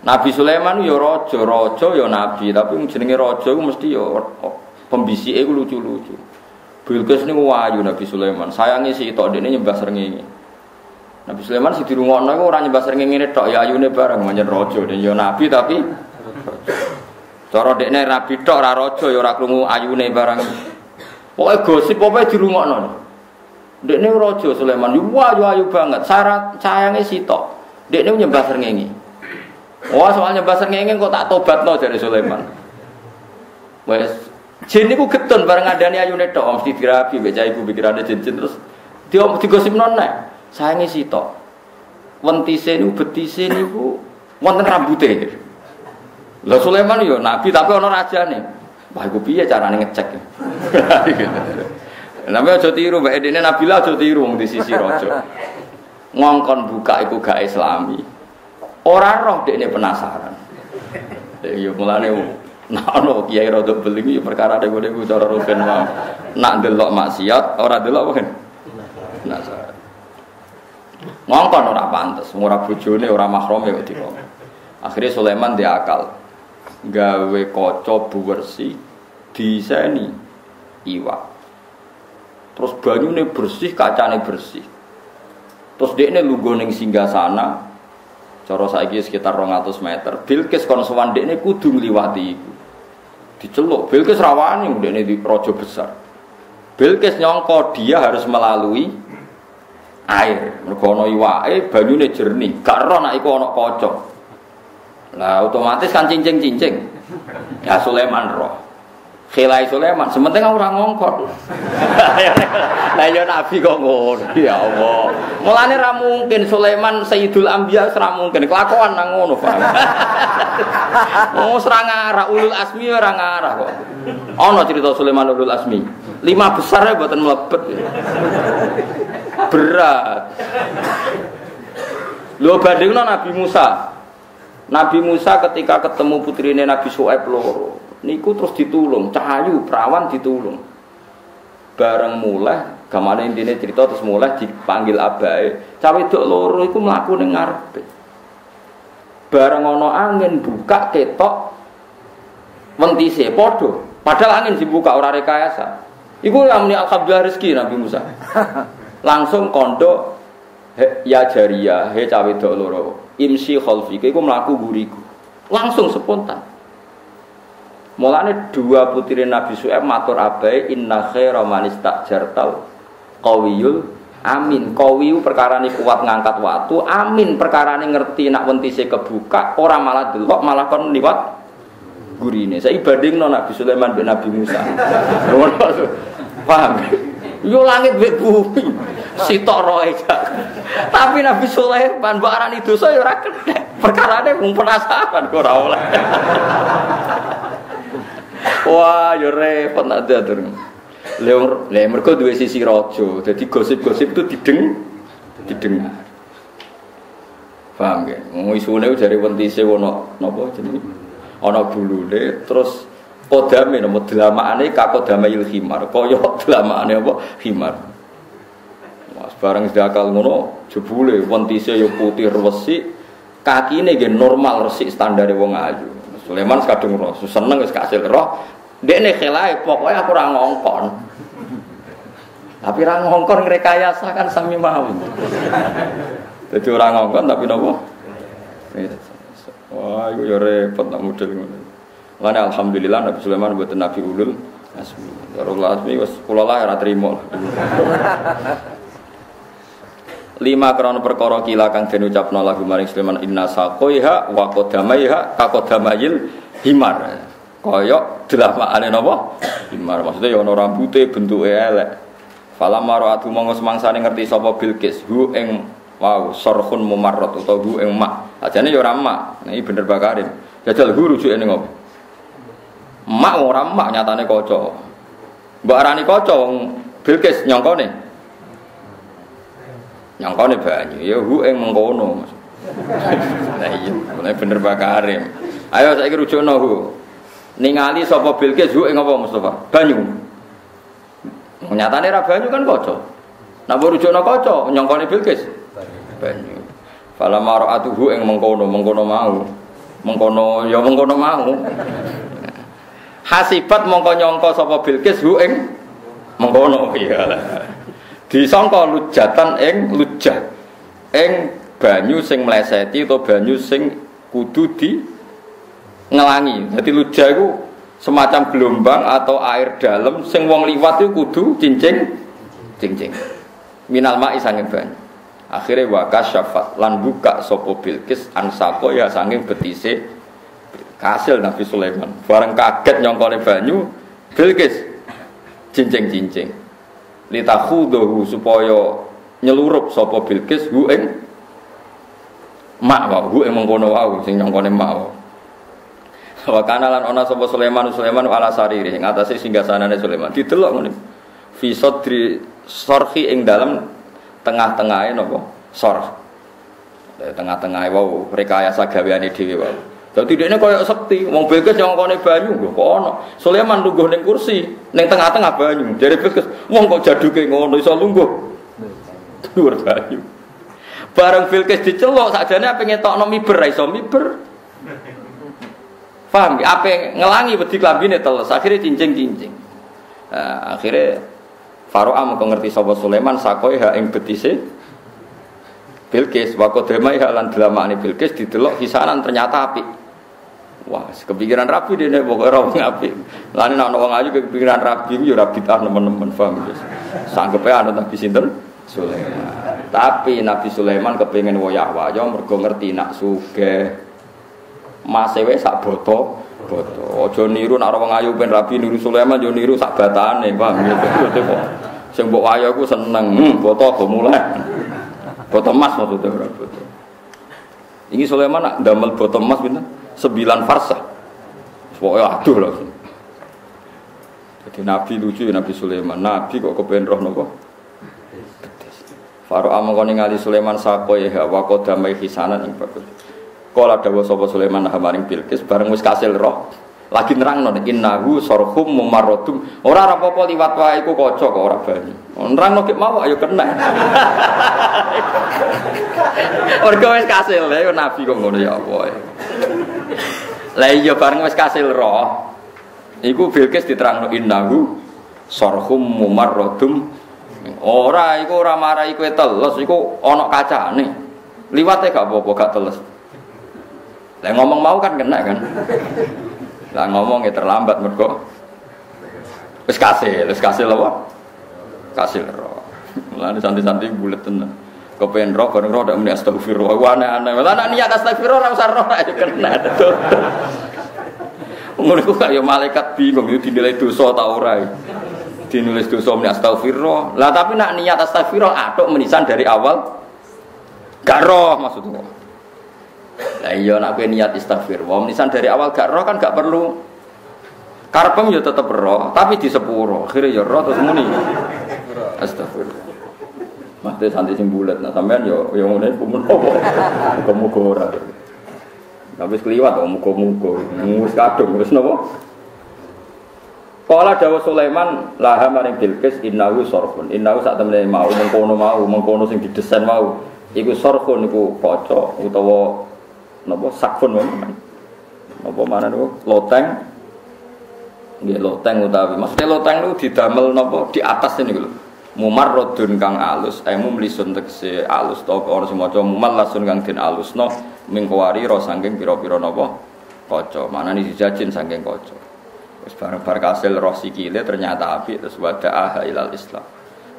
Nabi Sulaiman ya raja, raja ya nabi, tapi jenenge raja iku mesti ya pembisike iku lucu-lucu. Bilqis niku wayu Nabi Sulaiman. Sayangi si tok dekne nyembah srengenge. Nabi Sulaiman si dirungokno iku ora nyembah srengenge tok ya ayune bareng manjen raja dan ya nabi tapi cara dekne nabi tok ora raja ya ora krungu ayune bareng. Pokoke gosip pokoke dirungokno. Dekne raja Sulaiman, wayu ayu banget. Syarat sayange si tok. Dekne nyembah srengenge. Wah soalnya bahasa ngengeng kok tak tobat no dari Sulaiman. Wes jin getun bareng adane ayune tok mesti dirapi mbek cah ibu pikirane jin-jin terus dia digosip non nek sayange sitok. Wentise niku betise niku wonten rambute. Lah Sulaiman yo nabi tapi ana rajane. Wah iku piye carane ngecek. [laughs] Namanya aja tiru, Mbak Edine Nabila aja tiru di sisi raja. Ngongkon buka iku gak islami. Orang roh ini penasaran. Ya mulane nak ono kiai rada beli ya perkara dek gue cara rugen mau. Nak delok maksiat, ora delok apa Penasaran. Ngongkon ora pantes, ora bojone, ora mahrome kok dikon. Akhirnya Sulaiman dia akal. Gawe kaca buwersi diseni iwak. Terus banyune bersih, kacane bersih. Terus dia ini lugu ning singgah sana, Cara saiki sekitar 200 meter. Bilqis kon sowan dekne kudu ngliwati iku. Diceluk. Bilqis rawani dekne di raja besar. Bilqis nyongko dia harus melalui air. Mergo ana iwake banyune jernih. Gak ero nek iku ana pocong. Lah otomatis kan cincing-cincing. Ya Sulaiman roh. Khilai Sulaiman, sementing orang ngongkot. [laughs] Lah ya Nabi kok ngono. Ya Allah. Mulane ra mungkin Sulaiman Sayyidul Anbiya ora mungkin kelakuan nang ngono, Pak. [laughs] Oh, serang arah ulul asmi ora ngarah kok. Ana cerita Sulaiman ulul asmi. Lima besar ya buatan melebet. Berat. Lo bandingno Nabi Musa. Nabi Musa ketika ketemu putrine Nabi Su'aib loro niku terus ditulung cahayu perawan ditulung. Bareng mulai gamane intine cerita terus mulai dipanggil abae. Cawe wedok loro iku mlaku ning ngarepe. Bareng ana angin buka ketok. Wentise padha. Padahal angin dibuka ora rekayasa. Iku amni alhamdulillah rezeki Nabi Musa. [laughs] Langsung kondo ya jaria he cawe wedok loro. Imsi khalfika iku mlaku guriku. Langsung spontan Mulane dua putri Nabi Su'aib matur abai inna khaira man istajartal qawiyul amin. Qawiyu perkara ini kuat ngangkat waktu, amin perkara ini ngerti nak wentise kebuka, orang malah delok malah kon liwat gurine. Saya ibading no Nabi Sulaiman bin Nabi Musa. Paham? Yo langit mbek bumi. Sitok roe Tapi Nabi Sulaiman mbok arani dosa ya ora kena. Perkarane mung penasaran kok ora oleh. Wah, yo repot nak diatur. Lha lha mergo duwe sisi raja. Dadi gosip-gosip itu dideng didengar. Paham ya? Mau isune dari wentise ana napa jenenge? Ana bulune terus kodame nopo delamaane ka kodame il himar kaya delamaane apa himar Mas bareng sedakal ngono jebule wontise yo putih resik kakine nggih normal resik standare wong ayu Sulaiman kadung roh seneng wis kasil roh. Dekne khelae pokoke aku ora ngongkon. Tapi ora ngongkon ngrekayasa kan sami mau. Jadi orang ngongkon tapi nopo wah itu ya repot nak model Makanya alhamdulillah Nabi Sulaiman buat Nabi Ulul Asmi. Darul Asmi was kula lah ora. Lima krono perkara kila kang den ucapno lagu maring Sulaiman inna saqaiha wa qadamaiha ka qadamayil himar. Kaya delamakane napa? Himar. Maksudnya ya ana rambute bentuke elek. Falam maratu monggo semangsane ngerti sapa Bilqis hu ing wow sorhun mumarrat utawa hu ing mak. Ajane ya ora mak. Nah, ini bener bakarin. Jajal hu rujuke ning ngopo? Mak ora mak nyatane kaca. Mbok arani kaca wong Bilqis nyongkone. Nyongkone banyu ya hu ing mengkono. Nah iya, mulai bener bakarim. Ayo saiki rujukno hu. Ningali sapa Bilqis hu ing apa Mustafa? Banyu. Nyatane ra banyu kan kaca. Nah rujukno kaca nyongkone Bilqis. Banyu. Fala mara'atuhu ing mengkono, mengkono mau. Mengkono ya mengkono mau. hasibat mongko nyongko sapa Bilqis hu mengkono iya disangka lujatan ing lujah ing banyu sing mleseti atau banyu sing kudu di ngelangi jadi lujah itu semacam gelombang atau air dalam sing wong liwat itu kudu cincing cincing minal ma'i sanging banyu akhirnya wakas syafat lan buka sopo bilkis ansako ya sanging betise Kasil Nabi Sulaiman. Bareng kaget nyongkone banyu, Bilqis cincing-cincing. Litakhudahu supaya nyelurup sapa Bilqis hu ing mak wa hu ing mengkono wau sing nyongkone mak wa. Wa kana lan ana sapa Sulaiman Sulaiman ala sariri ing atase singgasanane Sulaiman. Didelok ngene. Fi sadri sorhi ing dalam tengah-tengahe napa? Sorh. Tengah-tengahe wau rekayasa gaweane dhewe wau. Dadi dekne koyo sekti, wong Bilqis nyongkone banyu lho kok ana. Sulaiman lungguh ning kursi, ning tengah-tengah banyu. Jare Bilqis, wong kok jaduke ngono iso lungguh. Dhuwur banyu. Bareng Bilqis diceluk sakjane ape ngetokno miber ra iso miber. Paham ya? Ape ngelangi wedi klambine teles, akhirnya cincing-cincing. Nah, akhirnya Faro'a mau ngerti sapa Sulaiman sakoi ha ing betise Bilqis wa qadamai halan delamane Bilqis didelok hisanan ternyata api. Wah, kepikiran rapi dia nih pokoknya orang ngapi. Lain nak orang aja kepikiran rapi, ya rapi tah teman-teman paham ya. Sanggupnya ada Nabi Sinten Sulaiman. Tapi Nabi Sulaiman kepingin wayah wayah mergo ngerti nak suge. Mas ewe sak boto boto. Ojo niru nak orang ayu ben rapi niru Sulaiman yo niru sak batane paham ya. Sing mbok seneng, hmm, boto go mulai. Boto emas maksudnya ora. Ini Sulaiman nak damel boto emas pinten? sembilan farsah. Pokoknya aduh lah. Jadi Nabi lucu ya Nabi Sulaiman. Nabi kok kepengen roh nopo? Faro amang ningali Sulaiman sako ya wa damai hisanan ing bagus. Kala dawa sapa Sulaiman hamaring Bilqis bareng wis kasil roh. Lagi nerang non innahu sorhum mumarrodum ora apa-apa liwat wae iku kaca kok ora banyu. Nerang nek mau ayo kena. [laughs] Mergo wis kasil ya Nabi kok ngono ya apa. Lah iya bareng wis kasil roh. Iku Bilqis diterangno innahu sorhum mumarrodum ora iku ora marai kowe teles iku ana kacane. Liwate gak apa-apa gak teles. Lah ngomong mau kan kena kan. Lah ngomong ya terlambat mergo wis kasil, wis kasil apa? Kasil roh. Lah santai-santai bulet tenan. Kepen roh bareng roh ndak muni astagfirullah. Wa aneh-aneh. Lah nek niat astagfirullah ora usah roh [laughs] aja kena. Ngono ku kaya malaikat bingung itu dinilai dosa ta ora. Dinulis dosa muni astagfirullah. Lah tapi nak niat astagfirullah atuk menisan dari awal gak roh maksudnya. Lah iya nak kowe niat istighfar. Wong nisan dari awal gak roh kan gak perlu karpem ya tetep roh, tapi di sepuro. Akhirnya ya roh terus muni. Astagfirullah. Mate santai sing bulat, nah sampean yo yo ngene kumun apa? Muga-muga ora. Tapi kliwat kok muga-muga. Wis kadung wis napa? Kala dawa Sulaiman laha maring Bilqis innahu sorfun. Innahu sak temene mau mengkono mau mengkono sing didesain mau. Iku sorfun iku kaca utawa napa sakfun memang. Napa mana niku loteng. Nggih loteng utawi maksudnya loteng niku didamel napa di atas ini lho. Mumar rodun kang alus, eh mumlisun tegese alus to ora semaca mumal lasun kang den alusno mingkowari ro saking pira-pira napa kaca. Manane dijajin saking kaca. Wis bareng bar kasil roh sikile ternyata api terus wada'aha ilal Islam.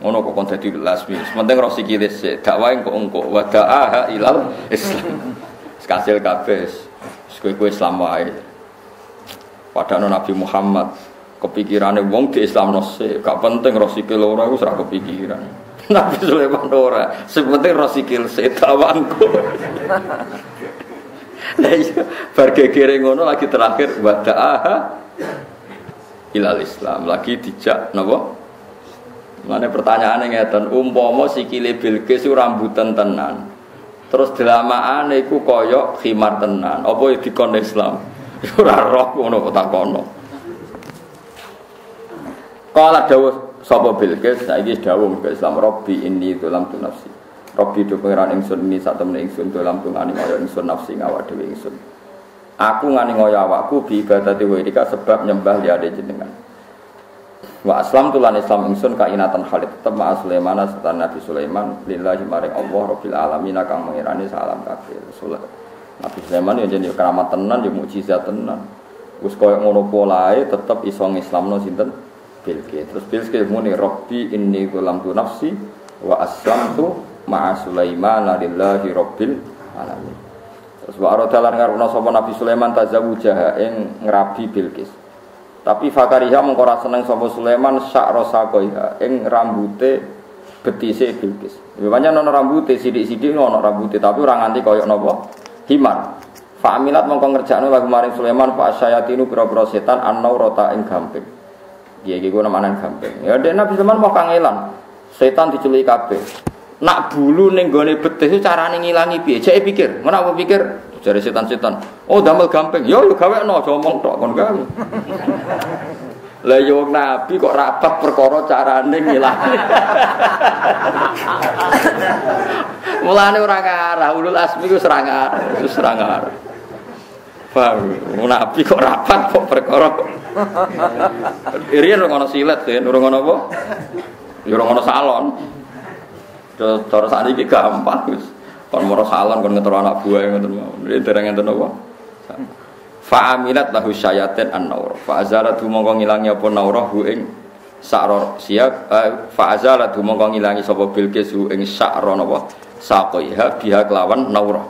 Ngono kok kon dadi lasmi. Penting roh sikile sik dakwah engko engko wada'aha ilal Islam. Kasil kabeh. Kowe-kowe Islam wae. Padahal Nabi Muhammad kepikirannya wong di Islam nose gak penting roh sikil ora iku ora kepikiran. [laughs] Nabi Sulaiman ora, sepenting roh sikil sedawangku. [laughs] Lah iya, bar ngono lagi terakhir wada'aha ilal Islam lagi dijak napa Mana pertanyaannya ngeten, umpama sikile Bilqis rambutan tenan. Terus delamaane iku koyok khimar tenan. Apa dikon Islam? [laughs] Ora roh ngono kok takono. Kala dawuh sapa Bilqis saiki dawuh ke Islam Robbi ini dalam tu nafsi. Robbi do pangeran ingsun ini sak temene ingsun dalam tu ngani kaya ingsun nafsi ngawak dhewe ingsun. Aku ngani ngoyo awakku bi ibadati wa sebab nyembah liyane jenengan. Wa aslam tulan Islam ingsun kainatan khalid tetep ma Sulaiman serta Nabi Sulaiman lillahi maring Allah rabbil alamin kang mengirani salam kabeh. Nabi Sulaiman ya jadi keramat tenan ya mukjizat tenan. Wis koyo ngono polae tetep iso ngislamno sinten Bilqis. Terus Bilqis muni Rabbi inni tu nafsi wa aslamtu ma'a Sulaiman lillahi rabbil alamin. Terus wa arada lan ngaruna sapa Nabi Sulaiman tazawujaha ing ngrabi Bilqis. Tapi fakariha mengkora seneng sapa Sulaiman sak rasa koiha ing rambute betise Bilqis. Memangnya nono rambute sidik-sidik nono rambute tapi orang nganti koyok nopo himar. Fa'amilat mongko ngerjakno lagu maring Sulaiman fa syayatinu pira-pira setan annau rota ing gamping. Iya iki ku namanan gamping. Ya dek Nabi Sulaiman mau kangelan. Setan diculik kabeh. Nak bulu ning gone betih itu carane ngilangi piye? Cek pikir, ngono pikir? Jare setan-setan. Oh damel gampang. Yo yo gawekno aja omong tok kon gawe. Lah yo nabi kok rapat perkara carane ngilangi. [laughs] Mulane ora ngarah ulul asmi ku serang arah, serang. Paham? Nabi kok rapat kok perkara. Irian ora ono silet, ora apa? Ya salon. Cara saat ini gampang. Kon moro salon kon ngetro anak buah ngoten mau. Ini dereng enten apa? Fa'amilat lahu syayatin an-naur. Fa'azalat mongko ngilangi apa naurah hu ing sakro siap eh, fa'azalat mongko ngilangi sapa Bilqis hu ing sakro napa saqiha biha kelawan naurah.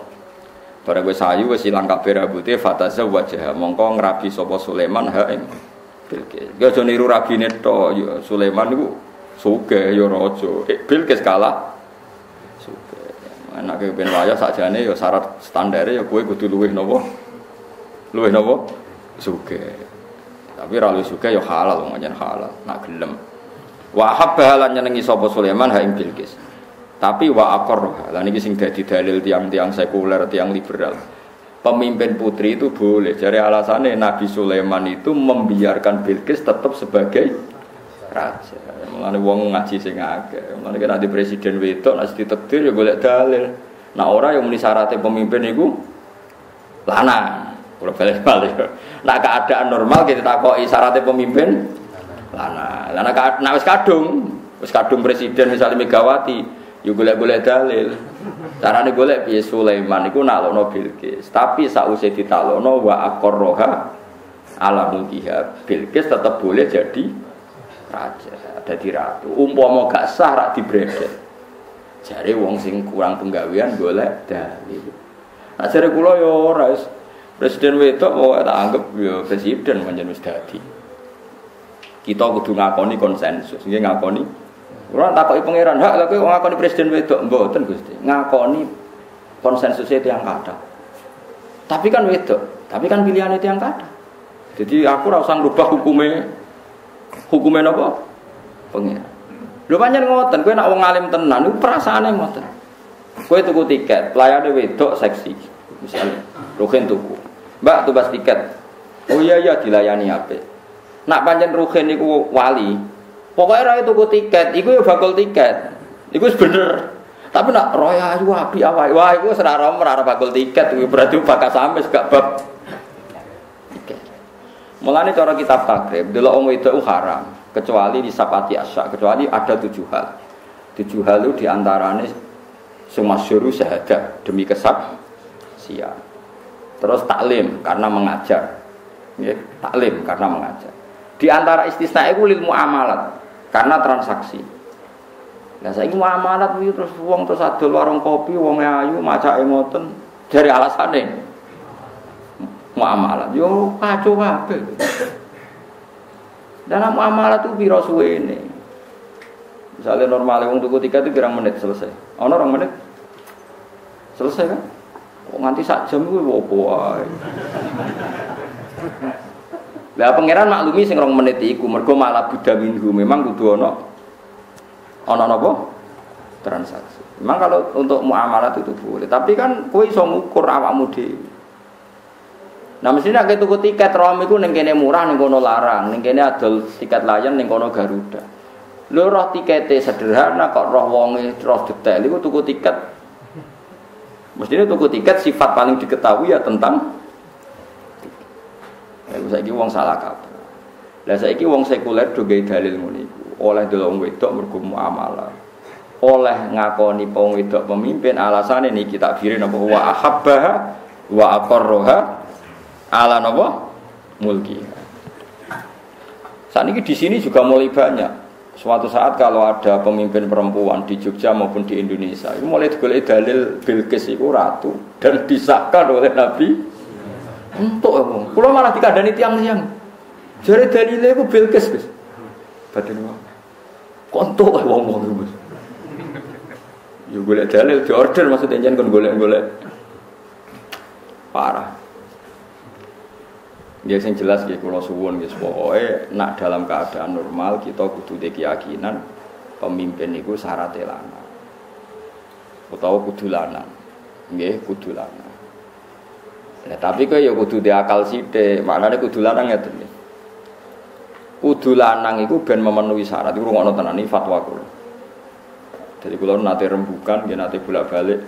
Barang wis ayu wis ilang kabeh rambute fataza wajah mongko ngrabi sapa Sulaiman ha ing Bilqis. Yo aja niru rabine to ya Sulaiman niku sugih ya raja. Eh, Bilqis kalah Anak ke ben wayah sakjane ya syarat standare ya kowe kudu luwih napa? Luwih napa? Suge. Tapi ra suge ya halal wong halal, nak gelem. Wa habba lan nyenengi sapa Sulaiman ha Bilqis. Tapi wa aqarra. Lah niki sing dadi dalil tiang-tiang sekuler, tiang liberal. Pemimpin putri itu boleh. Jadi alasannya Nabi Sulaiman itu membiarkan Bilqis tetap sebagai raja. Mulane wong ngaji sing akeh. Mulane kan di presiden wedok nek ditekdir ya golek dalil. Nah ora yang muni syaratnya pemimpin iku lanang. Kalau balik-balik. Nah keadaan normal kita takoki syaratnya pemimpin lanang. Lah nek wis kadung, wis kadung presiden misalnya Megawati, yo golek-golek dalil. Carane golek piye Sulaiman iku nalokno Bilqis. Tapi sausé ditalokno wa aqarroha ala mulkiha. Bilqis tetap boleh jadi raja dadi ratu. Umpama gak sah rak dibredel. Jare wong sing kurang penggawean golek dalil. Nah jare kula ya ora presiden wedok mau tak anggap ya presiden pancen wis dadi. Kita kudu ngakoni konsensus, nggih ngakoni. Ora takoki pangeran, hak lha kowe ngakoni presiden wedok mboten Gusti. Ngakoni konsensusnya yang kata. Tapi kan wedok, tapi kan pilihannya yang kata. Jadi aku rasa ngubah hukumnya hukumnya apa? pengen. Lho pancen ngoten, kowe nak wong alim tenan iku perasaane ngoten. Kowe tuku tiket, pelayane wedok seksi. Misalnya, Ruhin tuku. Mbak tugas tiket. Oh iya iya dilayani apik. Nak pancen Ruhin iku wali. Pokoknya ra tuku tiket, iku ya bakal tiket. Iku bener. Tapi nak roy ayu api awake. Wah, iku ora ora bakal tiket, berarti bakal sampe gak bab. Mulane cara kitab takrib, delok wong itu haram, kecuali di sapati asya, kecuali ada tujuh hal. Tujuh hal itu di antaranya semua suruh sahaja demi kesak siap. Terus taklim karena mengajar. Ya, taklim karena mengajar. Di antara istisna itu ilmu amalat karena transaksi. Nah saya ini muamalat terus uang terus adol warung kopi, uang ayu, maca emoten dari alasannya muamalat. Yo kacau apa? Dalam muamalat itu biro suwe ini. Misalnya normalnya uang tuku tiket itu pirang menit selesai. Oh, orang menit selesai kan? Kok nganti sak jam apa wae. Lah pangeran maklumi sing rong menit iku mergo malah buddha minggu memang kudu ana ana napa? transaksi. Memang kalau untuk muamalat itu boleh, tapi kan kowe iso ngukur awakmu. Nah mestinya kayak tuku tiket rom itu neng kene murah neng kono larang, neng kene adol tiket layan neng kono Garuda. Lu roh tiketnya sederhana kok roh wonge roh detail itu tuku tiket. Mestinya tuku tiket sifat paling diketahui ya tentang Ya, saya wong salah kaprah. Lah saiki wong sekuler gawe dalil iku. Oleh delok wedok mergo muamalah. Oleh ngakoni wong wedok pemimpin alasane niki takdirin apa wa ahabba wa aqarraha ala napa mulki. Saat ini di sini juga mulai banyak. Suatu saat kalau ada pemimpin perempuan di Jogja maupun di Indonesia, itu mulai digolek dalil Bilqis itu ratu dan disahkan oleh Nabi untuk ya, Kulo malah dikandani tiang-tiang. Jare dalile iku Bilqis. Batin wae. Kontok wae wong-wong iku, Gus. Yo golek dalil di order maksudnya jangan kon golek-golek. Parah. Ya sing jelas nggih kula suwun nggih pokoke nak dalam keadaan normal kita kudu keyakinan pemimpin itu syarat lanang. Utawa kudu lanang. Nggih kudu lanang. Nah, tapi kok ya kudu diakal sithik, maknane kudu lanang ya tenan. Kudu lanang iku ben memenuhi syarat iku ngono tenan iki fatwa kula. Jadi kula nate rembukan, ya nate bolak-balik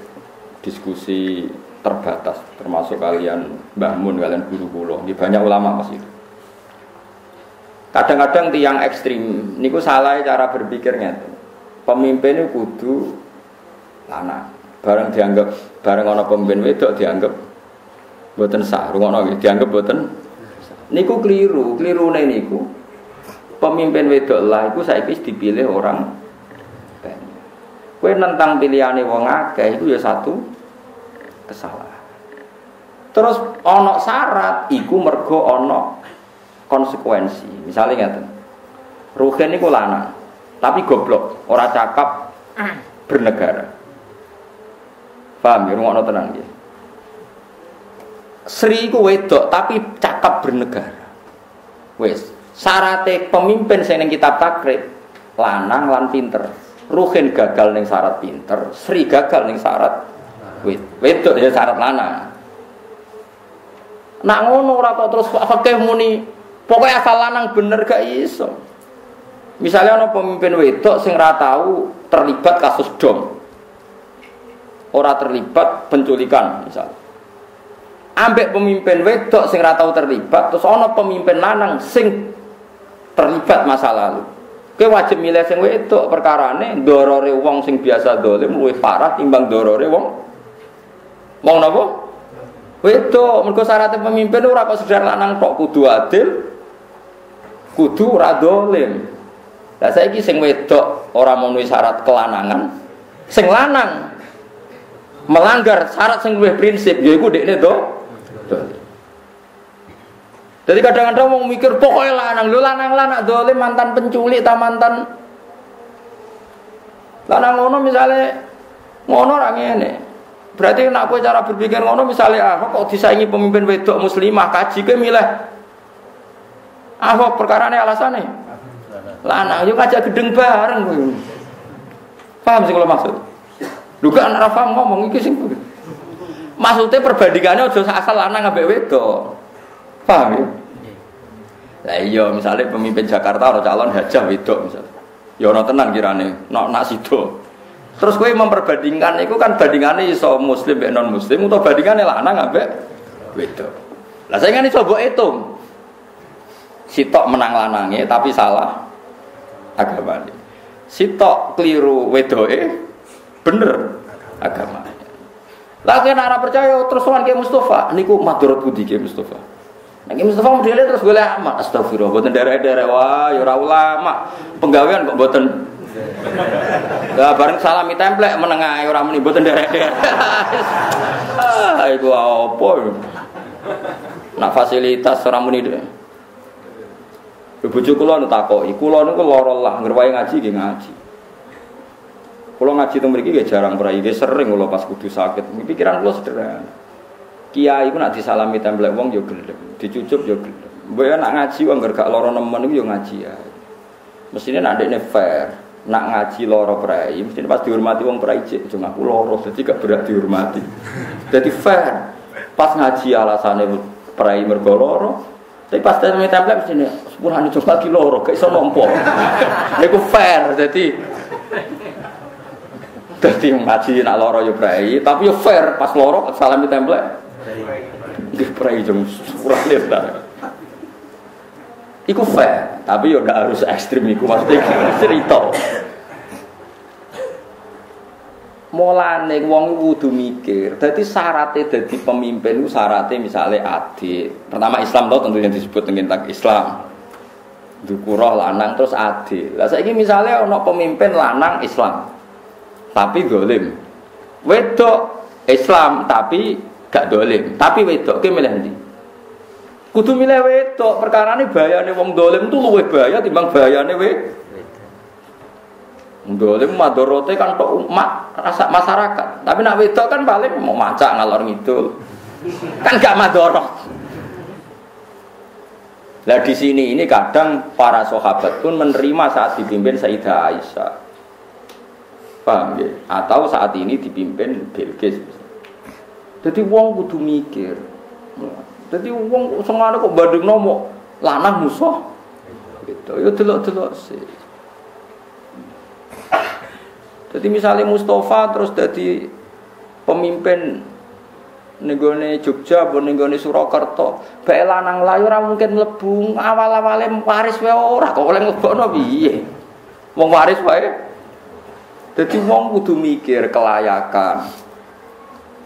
diskusi terbatas termasuk kalian Mbah Mun kalian guru kula. Ini banyak ulama pas itu. Kadang-kadang tiang ekstrim niku salah cara berpikirnya. Pemimpin itu kudu lanang. Bareng dianggap bareng ana pemimpin wedok dianggap Boten sah, rungono dianggap boten. Niku keliru, kelirune niku. Pemimpin wedok lah iku saiki dipilih orang banyak. Kowe nentang pilihane wong akeh iku ya satu kesalahan. Terus ana syarat iku mergo ana konsekuensi. Misalnya ngeten. Rugen niku lanang, tapi goblok, ora cakap bernegara. Paham ya, ngono tenan nggih. Sri ku wedok tapi cakap bernegara. Wes, syarate pemimpin sing ning kitab takrib lanang lan pinter. Ruhin gagal ning syarat pinter, Sri gagal ning syarat wed. Wedok ya syarat lanang. Nak ngono ora kok terus fakih muni pokoknya asal lanang bener gak iso. Misalnya ono pemimpin wedok sing ora tahu terlibat kasus dom. Ora terlibat penculikan misalnya ambek pemimpin wedok sing ora tau terlibat terus ana pemimpin lanang sing terlibat masa lalu kowe wajib milih sing wedok perkarane dorore wong sing biasa dolim luwih parah timbang dorore wong wong napa? Wedok mergo syaratnya pemimpin ora kok sedar lanang kok kudu adil kudu ora dolim. Lah saiki sing wedok ora memenuhi syarat kelanangan sing lanang melanggar syarat sing luwih prinsip yaiku dekne to jadi kadang-kadang mau mikir pokoknya lanang, lu lanang lanang dolim mantan penculik, tak mantan? Lanang ngono misalnya ngono orang ini. Berarti nak cara berpikir ngono misalnya ah kok disaingi pemimpin wedok muslimah kaji ke milih Ahok perkara ini alasannya lanang yuk aja gedeng bareng paham sih kalau maksud kan anak paham ngomong iki sing Maksudnya perbandingannya udah asal lanang ambek wedok. Paham ya? Lah iya misalnya pemimpin Jakarta ada calon hajah wedok misalnya. Ya ono tenan kirane, nak nak sido. Terus kowe memperbandingkan itu kan bandingannya iso muslim mbek non muslim atau bandingannya lanang ambek wedok. Lah saya kan iso mbok hitung. Sitok menang lanangnya tapi salah agamanya. Sitok keliru wedoke bener agamanya. Lah kena ora percaya terus sowan ke Mustafa niku madharat budi ke Mustafa. Nek Mustafa modele terus golek amat astagfirullah mboten derek-derek wah ya ulama. Penggawean kok mboten [laughs] Lah bareng salami templek menengah ora muni mboten derek-derek. [laughs] ah iku apa? Nak fasilitas ora muni. Bojo kula nu takoki, kula niku lara lah ngerwae ngaji nggih ngaji. Kula ngaji teng mriki nggih jarang prai, nggih sering kula pas kudu sakit. Pikiran kula sederhana. Kiai ku nak disalami templek wong ya gelem, dicucup ya gelem. Mbok nak ngaji wong gak lara nemen iku ya ngaji ya. Mestine nak dekne fair, nak ngaji loro prai, mesti pas dihormati wong prai cek, cuma aku loro, jadi gak berat dihormati. [laughs] Jadi fair. Pas ngaji alasannya prai mergo loro, tapi pas tanya template mesti nih, sepuluhan itu lagi loro, kayak iso nompo. [laughs] Itu fair, jadi jadi ngaji nak loro yo prai, tapi yo fair pas loro salam di template. Nggih prai jeng sepuluhan itu. Iku fair, tapi yo gak harus ekstrim iku maksudnya [laughs] cerita. Mulane wong kudu mikir. Dadi syaratnya dadi pemimpin itu syaratnya misalnya adil. Pertama Islam tau tentunya disebut tentang Islam. Dukuroh lanang terus adil. Lah saiki misalnya ono pemimpin lanang Islam. Tapi dolim. Wedok Islam tapi gak dolim. Tapi wedok ke milih ndi? Kudu milih wedok. Perkara ini bayane wong dolim tuh luwih bahaya timbang bayane wedok. Dolim madorote kan tok umat rasa masyarakat. Tapi nak wedok kan paling mau macak ngalor ngidul. Kan gak madorot. Lah di sini ini kadang para sahabat pun menerima saat dipimpin Sayyidah Aisyah. Paham ya? Atau saat ini dipimpin Bilqis. Jadi wong kudu mikir. Jadi wong sengaja kok banding nomo lanang musuh. Gitu. Ya delok-delok sih. Jadi misalnya Mustafa terus jadi pemimpin nenggone Jogja apa nenggone Surakarta, bae lanang layu ora mungkin mlebu awal-awale waris wae ora kok oleh mlebokno piye. Wong waris wae. Dadi wong kudu mikir kelayakan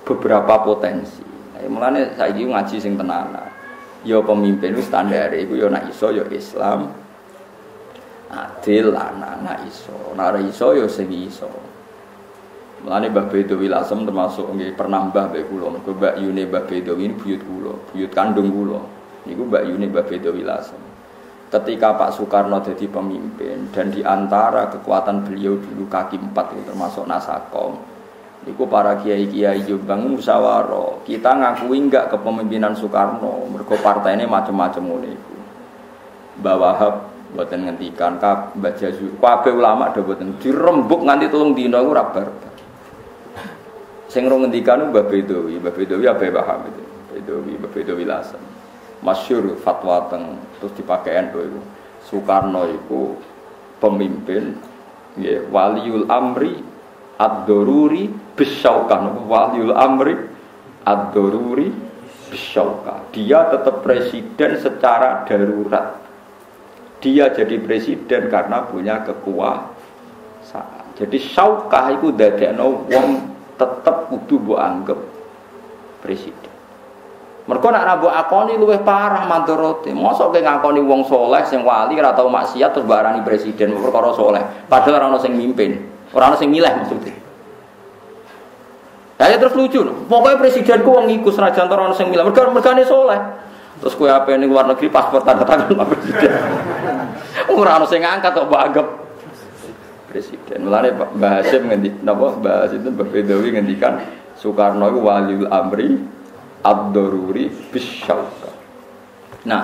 beberapa potensi. Mulane saiki ngaji sing tenanan. Ya pemimpin wis standar iku ya nek iso ya Islam, adil anak-anak iso nek iso ya sing iso Mulane Mbah Bedowi Lasem termasuk nggih pernah Mbah mbek kula mergo Mbak Yune Mbah Bedowi ini buyut kula, buyut kandung kula. Niku Mbak Yune Mbah Bedowi Lasem. Ketika Pak Soekarno jadi pemimpin dan di antara kekuatan beliau dulu kaki empat termasuk Nasakom. Niku para kiai-kiai Jombang musyawarah. Kita ngakui enggak kepemimpinan Soekarno, mergo partainya macam-macam ngono iku. Mbah Wahab buatan ngendikan kab baca kabeh ulama do buatan dirembuk nganti tulung dino iku ora barbar. Sing ro ngendikan Mbah Bedowi, Mbah Bedowi apa paham itu. Bedowi, Mbah Bedowi Lasem. Masyur fatwa teng terus dipakai NU itu. Soekarno itu pemimpin ya, waliul amri ad-doruri bisyaukan waliul amri ad-doruri bisyauka dia tetap presiden secara darurat. Dia jadi presiden karena punya kekuasaan. Jadi syaukah itu dadekno wong tetap kudu mbok anggap presiden. Mereka nak nabu akoni luwih parah mandorote. Mosok ke ngakoni wong soleh sing wali ora tau maksiat terus barani presiden perkara soleh. Padahal ora ono sing mimpin, ora ono sing milih maksudnya. Ya terus lucu, pokoknya presidenku wong ngikut senajan ora ono sing milih. Mergo mergane soleh. Terus kue apa ini luar negeri paspor tanda tangan Pak Presiden. [laughs] Ora ono sing ngangkat kok mbok anggap presiden. Mulane Mbah Hasyim ngendi napa Mbah Hasyim Mbah Bedawi ngendikan Soekarno itu waliul amri ad-daruri. Nah,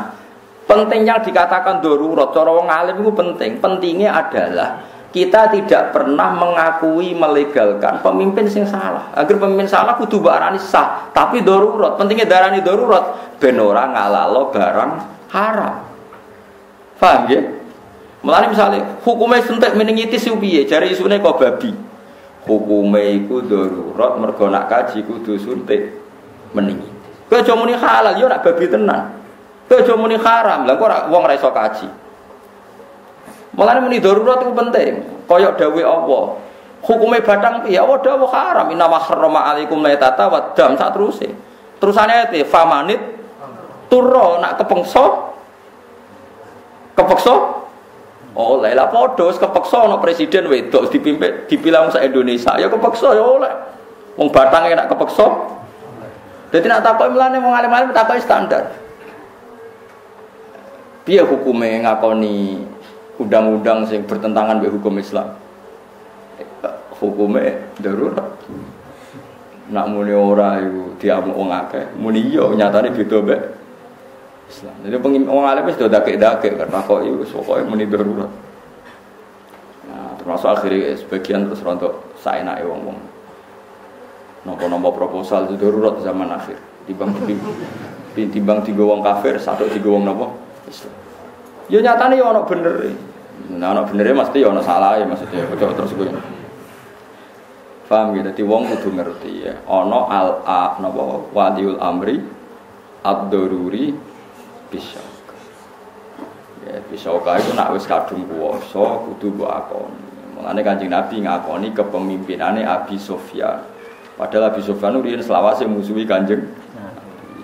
pentingnya dikatakan darurat cara wong alim itu penting. Pentingnya adalah kita tidak pernah mengakui melegalkan pemimpin yang salah. Agar pemimpin salah kudu barani sah, tapi darurat. Pentingnya darani darurat ben ora ngalalo barang haram. Paham ya? Mulane misalnya hukumnya suntik meningitis itu piye? Jare isune kok babi. Hukumnya iku darurat mergo nak kaji kudu suntik meningitis. Kowe aja muni halal yo nak babi tenan. Kowe aja muni haram. Lah kok wong ora iso kaji. Mulane muni darurat itu penting. Kaya dawuh Allah. Hukumnya batang piye? Allah dawuh haram. Inna ma harrama alaikum laitata wa dam sak teruse. Terusane ayat famanit turro nak kepengso kepeksa Oh, lah padha wis kepeksa presiden wedok dipimpin dipilih sak Indonesia. Ya kepeksa ya oleh. Wong batang nak kepeksa. Dadi nak takok mlane wong alim-alim takoki standar. Piye hukume ngakoni undang-undang sing bertentangan dengan hukum Islam? Hukume darurat. Nak muni ora iku diamuk wong akeh. Muni iya nyatane beda mbek Islam. Jadi pengim wong alim wis do dakek-dakek karena kok iku pokoke muni darurat. Nah, termasuk akhirnya sebagian terus rontok saenake wong-wong. Nopo-nopo proposal itu darurat zaman akhir. Timbang timbang tiga wong kafir, satu tiga wong nopo Islam. Ya nyatane ya ono bener. Nah ono bener mesti ya ono salah ya maksudnya. Betul terus gue. Paham gitu, jadi wong kudu ngerti ya. Ono al a napa wadiul amri ad-daruri bisa ya bisauka itu nak wis kadung kuwasa kudu mbok akoni mulane kanjeng Nabi ngakoni kepemimpinane Abi Sofyan padahal Abi Sofyan riyen selawase musuhi kanjeng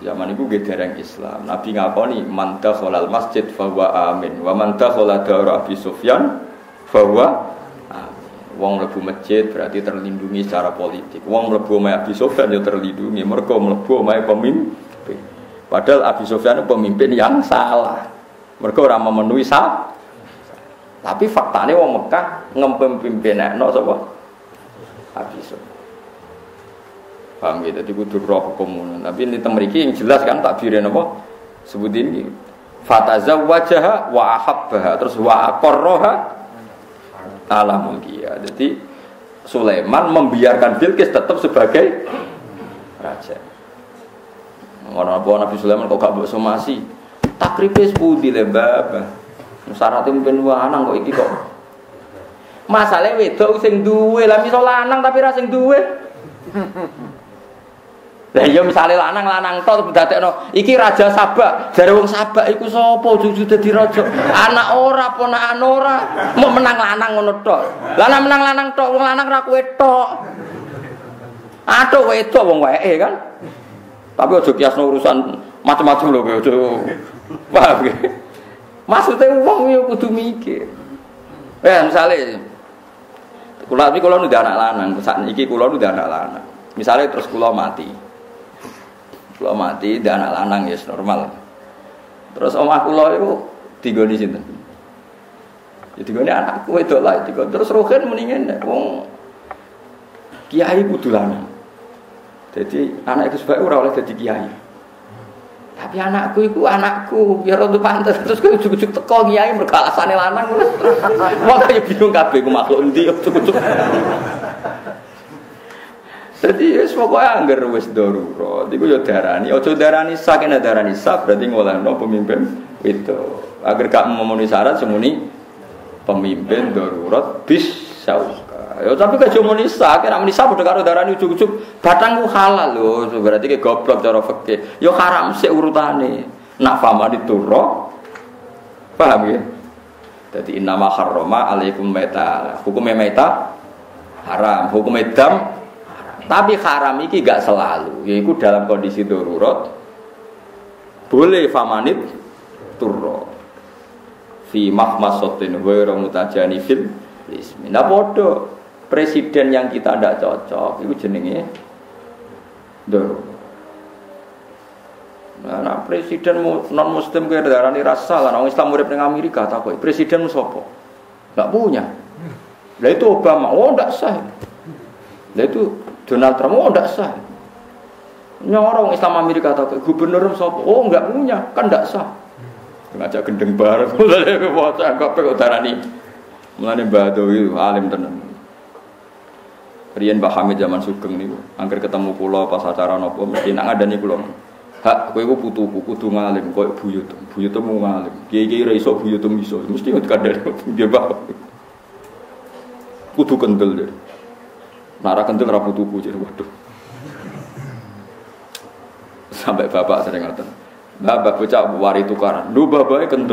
zaman itu gak dereng Islam Nabi ngakoni man dakhalal masjid fahuwa amin wa man dakhala dar Abi Sofyan fahuwa Wong mlebu masjid berarti terlindungi secara politik. Wong mlebu omahe Abi Sofyan ya terlindungi mergo mlebu omahe pemimpin. Padahal Abi Sufyan itu pemimpin yang salah. Mereka orang memenuhi sah. Tapi faktanya wong Mekah ngempemimpin no sapa? Abi Sufyan. Paham gitu, jadi kudu roh hukum Tapi ini temeriki yang jelas kan takbirin apa? Sebut ini fatazawwajaha wa ahabbaha terus wa aqarraha ala mulkiya. Jadi Sulaiman membiarkan Bilqis tetap sebagai raja. Orang apa Nabi Sulaiman kok gak mbok somasi. Takribe sepudi le mbak. Syaratnya mungkin lanang kok iki kok. Masalahnya wedok sing duwe, lah misal lanang tapi ra sing duwe. Lah iya misale lanang-lanang tok dadekno iki raja Sabak, jare wong Sabak iku sapa cucu dadi raja? Anak ora ponakan ora, mau menang lanang ngono tok. Lah menang lanang tok, wong lanang ra kowe tok. Aduh wedok wong wae kan. Tapi ojo kiasno urusan macam-macam lho kowe ojo. Paham ge? Maksudnya wong yo kudu mikir. Eh misalnya kula iki kula nu anak lanang, saat iki kula nu anak lanang. Misalnya terus kula mati. Kalau mati, dia anak lanang ya normal. Terus omah kula itu digoni sinten? Ya digoni anakku itu lah, digoni. Terus rohen mendingan wong kiai kudu lanang. Jadi anak itu sebaik ora oleh jadi kiai. Tapi anakku itu anakku, biar untuk pantas terus gue ujuk-ujuk teko kiai mergo alasane lanang. Wong kaya bingung kabeh ku makhluk endi. Jadi ya pokoknya anggar wis darurat. Iku yo darani, ojo darani sak kena darani sak berarti ngolehno pemimpin itu. Agar gak memenuhi syarat semuni pemimpin darurat bis sauka. Ya tapi kan cuma nisa, kira nisa padha karo darani ujug-ujug batangku halal lho. Berarti ke goblok cara fikih. Yo haram sik urutane. Nak fama diturro. Paham ya? Jadi innama harrama alaikum meta. Hukumnya meta haram, hukumnya dam tapi haram iki gak selalu, yaitu dalam kondisi darurat boleh famanit turro fi mahmasotin wa mutajani fil ismi. Nah bodoh presiden yang kita tidak cocok itu jenenge darurat. Nah, nah presiden non muslim darah ini rasa lah, orang Islam murid dengan Amerika tak presiden sopo, nggak punya. Lah itu Obama, oh tidak sah. Lah itu Donald Trump oh tidak sah. Nyorong Islam Amerika atau gubernur sapa? Oh enggak punya, kan tidak sah. Ngajak gendeng bareng, mulai bocah kok kok darani. Mulane Badawi alim tenan. Rian Mbah Hamid zaman Sugeng niku, angker ketemu kula pas acara nopo mesti nak ngadani kula. Hak kowe iku putuku kudu ngalim koyo buyut. Buyut mau ngalim. Kiai-kiai ra iso buyut iso. Mesti kandhane dia. Kudu kendel deh. Nara kendel ra putuku jadi waduh. Sampai bapak sering ngoten. Bapak bocah wari tukaran. Lu bapaknya. [laughs]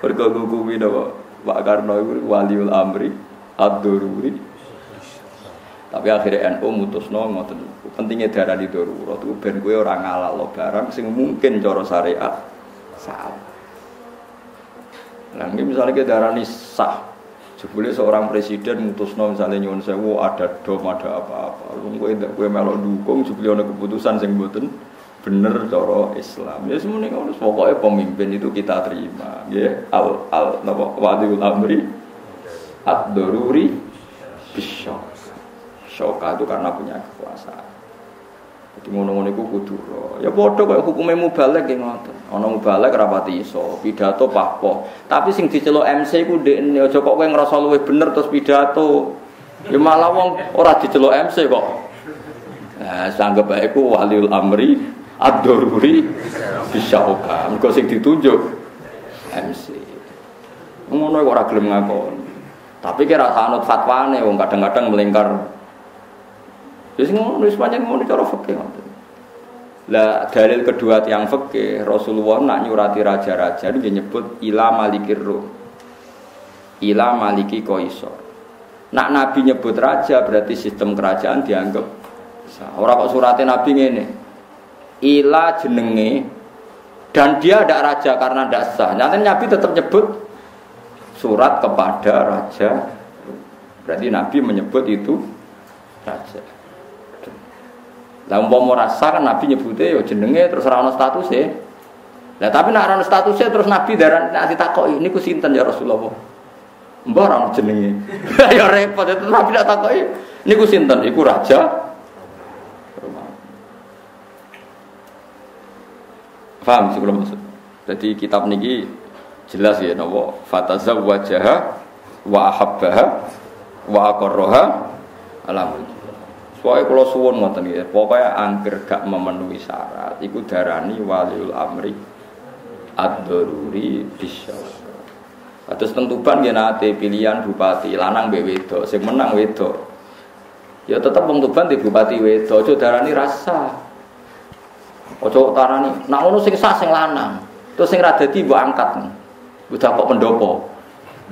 Mergo ngukumi napa Pak Karno itu waliul amri ad-daruri. Tapi akhirnya NU mutusno ngoten. Pentingnya darah di darurat itu ben kowe ora ngalalo barang sing mungkin cara syariat salah. Nah, ini misalnya kita darani sah, Jebule seorang presiden mutusno misalnya nyuwun sewu ada dom ada apa-apa. Lu kowe ndak kowe melok dukung jebule ana keputusan sing mboten bener cara Islam. Ya semuanya ngono pokoknya pemimpin itu kita terima. Ya al al napa waliul amri ad-daruri bisyok. Syoka itu karena punya kekuasaan. Jadi ngono-ngono iku kudu Ya padha kaya hukume mubalek ki ngoten. Ana mubalek rapati iso, pidato pahpo. Tapi sing diceluk MC ku ndekne aja kok kowe ngrasa luwih bener terus pidato. Ya malah wong ora diceluk MC kok. Nah, sanggep bae ku waliul amri ad-daruri bisyauka. Mergo sing ditunjuk MC. Ngono kok ora gelem ngakon. Tapi kira sanut fatwane wong kadang-kadang melingkar. Wis ngono wis pancen ngono cara fikih. Lah dalil kedua tiang fikih Rasulullah nak nyurati raja-raja itu nyebut ila malikir ruh. Ila maliki koisor. Nak Nabi nyebut raja berarti sistem kerajaan dianggap Orang kok suratnya Nabi ini ila jenenge dan dia ada raja karena tidak sah. Nanti Nabi tetap nyebut surat kepada raja. Berarti Nabi menyebut itu raja. Lah umpama rasa kan Nabi nyebutnya ya jenenge terus ora ono statusnya. Lah tapi nek ora statusnya terus Nabi darah nek ditakoki niku sinten ya Rasulullah. Mbah ora jenenge. [laughs] ya repot itu Nabi tak takoki niku sinten? Iku raja Paham sih belum maksud. Jadi kitab niki jelas ya nopo fatazab wajah wa ahabbaha wa aqarraha alam. Soalnya kalau suwon ngoten ya, pokoknya angker gak memenuhi syarat, iku darani waliul amri ad-daruri bisyawak. Terus tentuban ya nate pilihan bupati lanang mbek wedok, sing menang wedok. Ya tetep wong di bupati wedok, aja darani rasa. Ojo tarani, nak ngono sing sah sing lanang. Terus sing ra dadi angkat. Udah kok pendopo.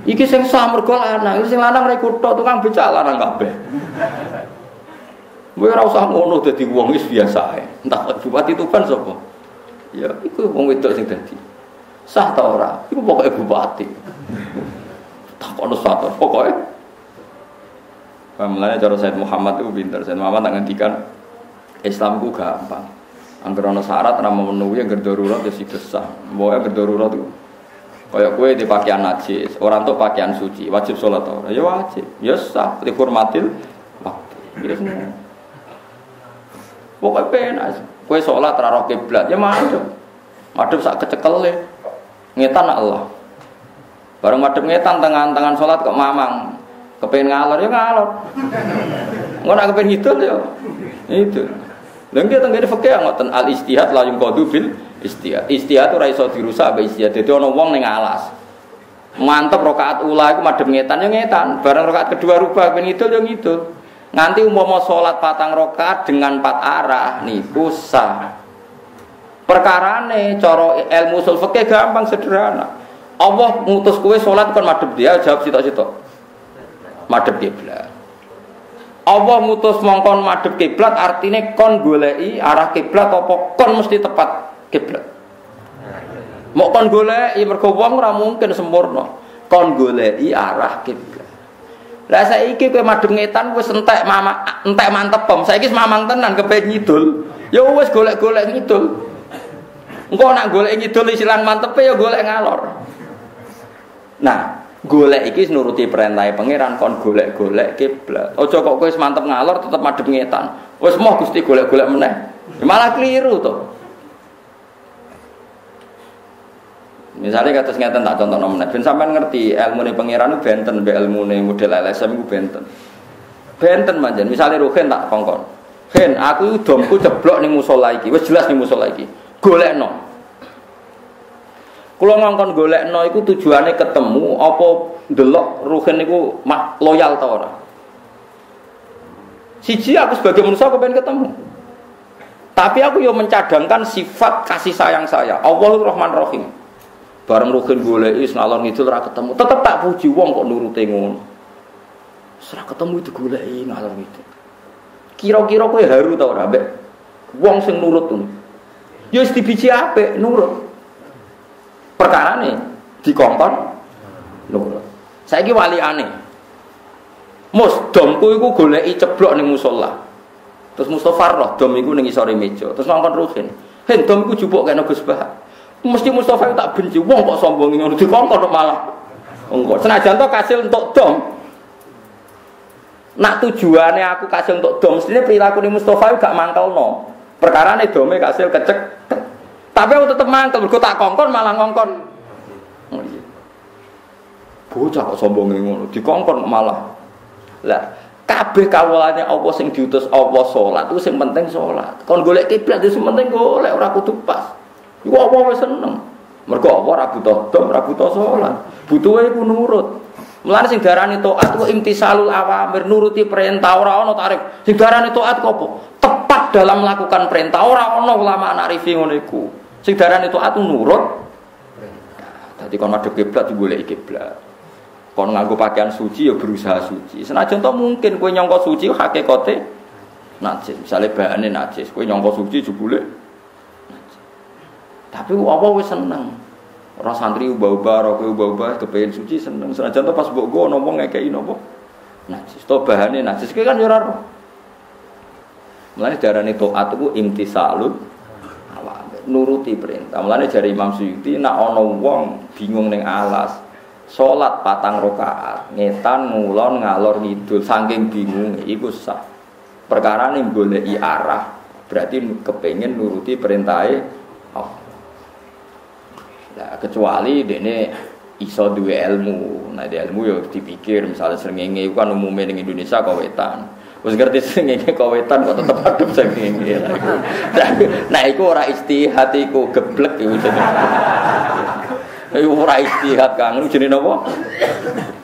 Iki sing sah mergo lanang, iki sing lanang ra tukang becak lanang kabeh. Ora usah ngono wong wis biasa ae. Entah bupati Tuban sapa. Ya iku wong wedok sing dadi. Sah ta ora? Iku pokoke bupati. Tak ono sah ta pokoke. Pamlane cara Said Muhammad itu pinter. Said Muhammad tak ngendikan Islam ku gampang. Angger ana syarat ora memenuhi angger darurat ya sih sah. Mbok angger darurat itu Kayak kue di pakaian najis, orang tuh pakaian suci, wajib sholat ora? Ya wajib, ya sah, dihormatil waktu. Ya. Pokoknya penas. Kue sholat raro kiblat, ya madem. Madem sak kecekel Ngetan Allah. Bareng madem ngetan tangan-tangan sholat kok mamang. Kepengen ngalor ya ngalor. [laughs] Ngono kepengen ngidul ya. Itu. Lha iki tenggene fikih ngoten al istihad la yumqadu bil istihad. Istihad ora iso dirusak ambek istihad. Dadi ana wong ning alas. Mantep rakaat ula iku madhep ngetan ya ngetan. Bareng rakaat kedua rubah ben ngidul ya ngidul. Nganti umpama salat patang rakaat dengan empat arah niku sah. Perkarane cara ilmu usul fikih gampang sederhana. Allah ngutus kowe salat kon madhep dia jawab sitok-sitok. Madhep kiblat. Allah mutus mongkon madhep kiblat artinya kon golei arah kiblat apa kon mesti tepat kiblat. Mau kon golei mergo wong mungkin sempurna. Kon golei arah kiblat. Lah saiki kowe madhep ngetan wis entek mama entek mantep pom. Saiki mamang tenan kepen ngidul. Ya wis golek-golek ngidul. Engko nak golek ngidul isilan mantepe ya golek ngalor. Nah, golek iki nuruti perintah pangeran kon golek-golek kiblat. Aja kok kowe mantep ngalor tetep madhep ngetan. Wis moh Gusti golek-golek meneh. Malah keliru to. Misalnya kata ngeten tak contoh nomor ben sampean ngerti ilmu nih pangeran benten be ilmu nih model LSM itu benten. Benten manjen. Misalnya Ruhin tak kongkon. Hen, aku domku ceblok ning musala iki. Wis jelas ning musala iki. Golekno. Kula ngongkon golekno iku tujuane ketemu apa ndelok ruhin niku loyal ta ora. Siji aku sebagai manusia kepengen ketemu. Tapi aku yo mencadangkan sifat kasih sayang saya. Allah Rahman Rahim. Bareng ruhin goleki ngalor ngidul ora ketemu. Tetep tak puji wong kok nurute ngono. Ora ketemu itu goleki ngalor ngidul. Kira-kira kowe haru ta ora mbek wong sing nurut ngono. Ya wis dibiji apik nurut. Perkarane dikongkon nurut. Saiki wali aneh. Mus domku iku goleki ceblok ning musala. Terus Mustafa roh dom iku ning isore meja. Terus ngongkon ruhin. Hen dom iku jupuk kena Gus Bah. Mesti Mustafa tak benci wong kok sombong ngono dikongkon malah. Engko senajan to kasil untuk dom, Nak tujuannya aku kasih untuk dom, mestinya perilaku ini Mustafa gak mangkal no. Perkara ini domnya kasih kecek. Tapi aku tetap mangkal, gue tak kongkon malah ngongkon. Oh iya. Bocah kok sombong ngono, dikongkon malah. Lah, kabeh kawulane Allah sing diutus Allah salat itu sing penting salat. Kon golek kiblat itu sing penting golek ora kudu pas. Iku apa wis seneng. Mergo apa ora butuh dom, ora butuh salat. Butuhe iku nurut. Mulane sing darani taat ku imtisalul awamir nuruti perintah ora ana tarif. Sing darani taat ku apa? Tepat dalam melakukan perintah ora ana ulama narifi ngono iku. Sing darani taat nurut. Dadi kon madhep kiblat digoleki kiblat. Kon nganggo pakaian suci ya berusaha suci. Senajan to mungkin kowe nyangka suci hakikate najis. Misale bahane najis, kowe nyangka suci jebule. Tapi apa seneng. Orang santri ubah-ubah, roke ubah-ubah, suci seneng. Senajan to pas mbok go ngomong ngekeki napa? Najis. To bahane najis kan ya ora roh. Mulane darane taat iku imtisalun nuruti perintah. Mulane jari Imam Suyuti nak ana wong bingung ning alas, salat patang rakaat, ngetan ngulon ngalor ngidul saking bingung iku sah. Perkara ning goleki arah berarti kepengen nuruti perintahe Nah, kecuali dene iso duwe ilmu. Nah, dia ilmu ya dipikir misalnya srengenge itu kan umumnya di Indonesia kawetan. Wis ngerti [laughs] srengenge kawetan kok tetep adem srengenge. [laughs] Nah, iku ora istihad iku geblek iku jenenge. Iku ora istihad Kang, jenenge napa?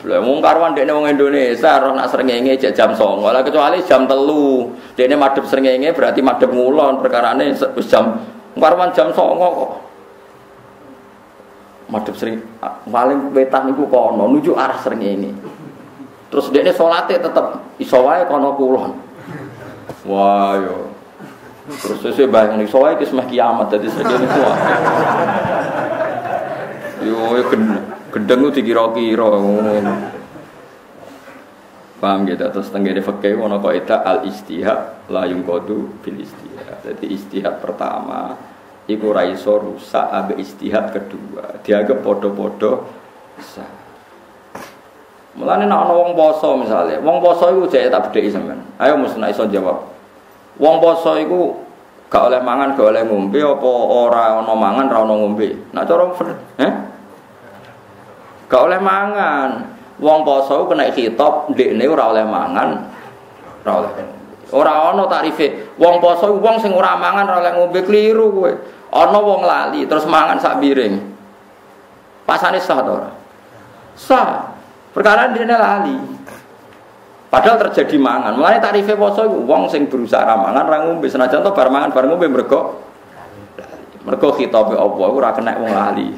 Lah mung karwan dekne wong Indonesia roh nak srengenge jek jam 09.00 lah kecuali jam 3. Dekne madhep srengenge berarti madhep ngulon perkarane wis jam karwan jam 09.00 kok madhep sering paling wetan niku kono nuju arah sering ini. Terus dia sholatnya tetap iso wae kono kulon. Wah yo. Terus saya bayang iso wae kisah kiamat jadi sering ini wah yo gendeng itu dikira-kira paham gitu terus tenggene fakih ono kaidah al istihad la yungkodu bil istihad jadi istihad pertama iku ra iso rusak abe istihad kedua dianggap podo-podo sah Mulane nek ana wong poso misale, wong poso iku jek tak bedheki sampean. Ayo mesti nek iso jawab. Wong poso iku gak oleh mangan, gak oleh ngombe apa ora ana mangan, ora ana ngombe. Nek cara eh? Gak oleh mangan. Wong poso kena khitab ndekne ora oleh mangan, ora oleh Ora ana tarife. Wong poso wong sing ora mangan ora oleh ngombe kliru kowe. Ana wong lali terus mangan sak piring. Pasane sah to ora? Sah. Perkara dene lali. Padahal terjadi mangan. Mulane tarife poso iku wong sing berusaha mangan ra ngombe senajan to bar mangan bar ngombe mergo mergo khitabe Allah ora kena wong lali.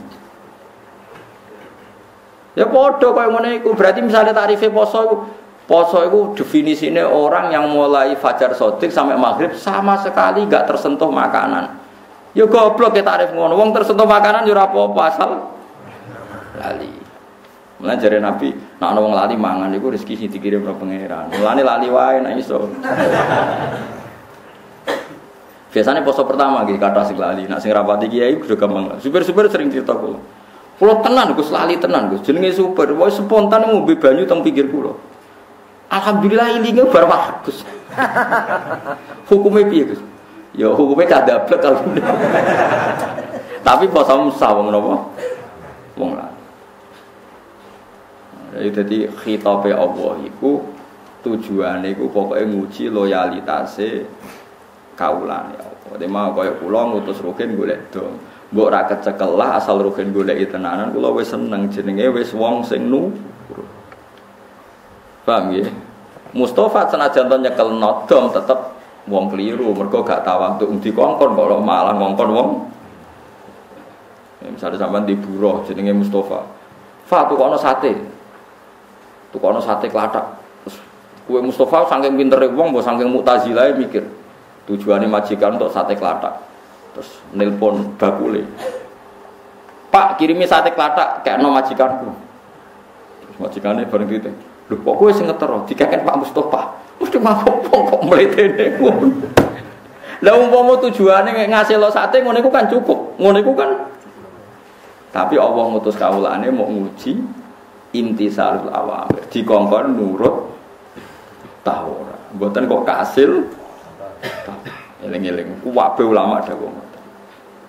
Ya padha kaya ngene iku berarti misalnya tarife poso iku Poso itu definisinya orang yang mulai fajar sodik sampai maghrib sama sekali gak tersentuh makanan. Ya goblok ya tarif ngono. Wong tersentuh makanan ya apa-apa asal lali. Mulane jare Nabi, nak ana lali mangan iku rezeki sing dikirim karo pangeran. Mulane lali wae nek iso. Biasanya poso pertama gitu kata sing lali, nak sing rapati kiai udah gampang. Super-super sering cerita kula. Kula tenan Gus lali tenan Gus. Jenenge super, wae spontan mau banyu teng pinggir kula. Alhamdulillah ini nggak bagus. [laughs] Hukumnya piye Gus? Ya hukumnya kadablek alhamdulillah. Tapi poso sah wong napa? Wong lah. Jadi khitabe Allah iku tujuane iku pokoke nguji loyalitase kaulane apa. Dene mau kaya kula ngutus Rukin golek dom. Mbok ra kecekel lah asal Rukin golek tenanan kula wis seneng jenenge wis wong sing nu. Paham ya? Mustafa senajan to nyekel nodom tetep wong keliru mergo gak tahu untuk dikongkon kok malah ngongkon wong. Ya, misalnya sampean di buruh jenenge Mustafa. Fa tukono sate. Tukono sate kelatak. Kue Mustafa saking pintere wong mbok saking mutazilah mikir tujuannya majikan untuk sate kelatak. Terus nelpon bakule. Pak kirimi sate kelatak kayak no majikanku. Terus majikannya bareng gitu Loh kok gue sing ngetero Pak Mustafa. Mesti mau kok mletene ngono. Lah umpama tujuane ngasih lo sate ngono kan cukup. Ngono iku kan tapi Allah ngutus kawulane mau nguji intisarul awamir. Dikongkon nurut tahu ora. Mboten kok kasil eling-eling. Ku wabe ulama dawuh ngoten.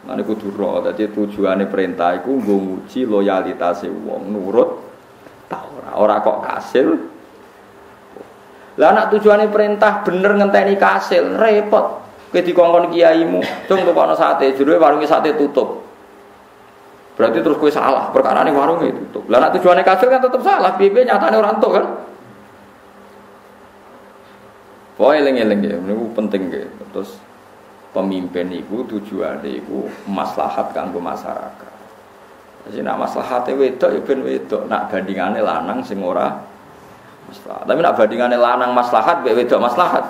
Mane kudu ro, dadi tujuane perintah iku nggo nguji loyalitas wong nurut ora. Kok kasil. Lah anak tujuannya perintah bener ngenteni kasil, repot. Kowe dikongkon kiaimu, cung tukokno sate, jero warunge sate tutup. Berarti terus kowe salah, perkara ini warungnya tutup. Lah anak tujuannya kasil kan tetap salah, piye nyatane ora entuk kan. Pokoknya eling-eling ya, ini penting ya. Terus pemimpin itu tujuannya itu maslahat kanggo masyarakat. Jadi nak maslahatnya wedok ya ben wedok, nak bandingannya lanang sing ora maslahat. Tapi nak bandingannya lanang maslahat, be wedok maslahat.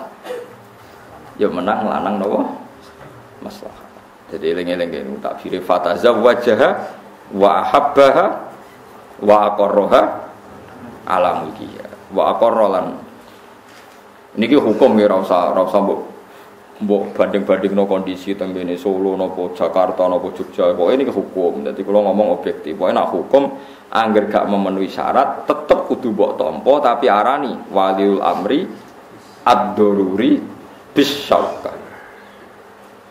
Ya menang lanang nopo maslahat. Jadi eling-eling ya, tak firi fatazawwajaha wa ahabbaha wa aqarraha ala mulkiya. Wa aqarra lan Niki hukum ya rasa rasa mbok mbok banding-banding no kondisi tenggene Solo nopo Jakarta nopo Jogja pokoknya ini hukum jadi kalau ngomong objektif pokoknya nak hukum angger gak memenuhi syarat tetep kudu mbok tompo tapi arani waliul amri ad-daruri bisyauka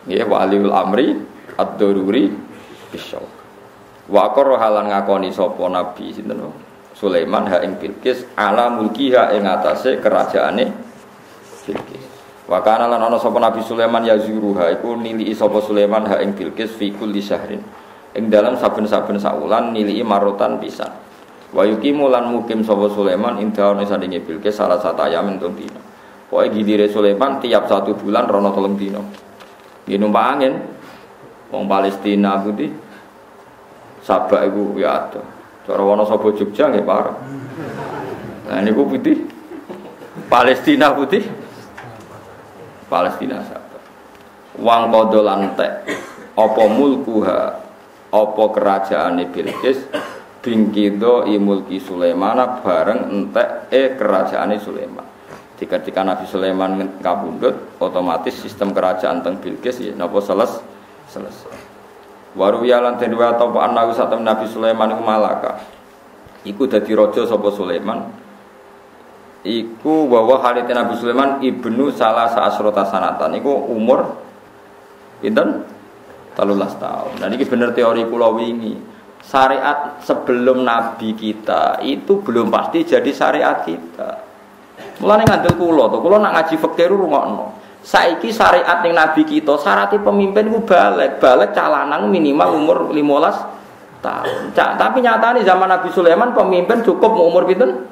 ya waliul amri ad-daruri bisyauka wa aqarra halan ngakoni sapa nabi sinten Sulaiman ha ing Bilqis ala mulkiha ing atase kerajaane Bilqis. Wa kana lan ana sapa Nabi Sulaiman yazuruha iku nili sapa Sulaiman ha ing Bilqis fi kulli syahrin. Ing dalam saben-saben saulan nili marotan pisan. Wa yuqimu lan mukim sapa Sulaiman ing dawane sandinge Bilqis salah satu ayam entung dina. Pokoke gidire Sulaiman tiap satu bulan rono telung dina. Nggih numpak angin. Wong Palestina kuwi sabak iku ya ada. Cara Wonosobo Jogja nggih parah. Nah niku putih Palestina putih Palestina sahabat. Wang kodo lantek, opo mulkuha, opo kerajaan Bilqis, bingkido imulki Sulaiman bareng entek e kerajaan Sulaiman. Jika ketika Nabi Sulaiman kabundut, otomatis sistem kerajaan teng Bilqis ya napa seles selesai. Waru wa atau anawi satem Nabi Sulaiman malaka. Iku dadi sapa Sulaiman iku bahwa Khalid Nabi Sulaiman ibnu salah saasrota sanatan iku umur pinten 13 tahun. Dan ini bener teori kula wingi. Syariat sebelum nabi kita itu belum pasti jadi syariat kita. Mulane ngandel kula to, kula nak ngaji fikih rungokno. Saiki syariat yang nabi kita, syaratnya pemimpin ku balik, balik calanan minimal umur 15 tahun. Tapi nyatanya zaman Nabi Sulaiman pemimpin cukup umur pinten?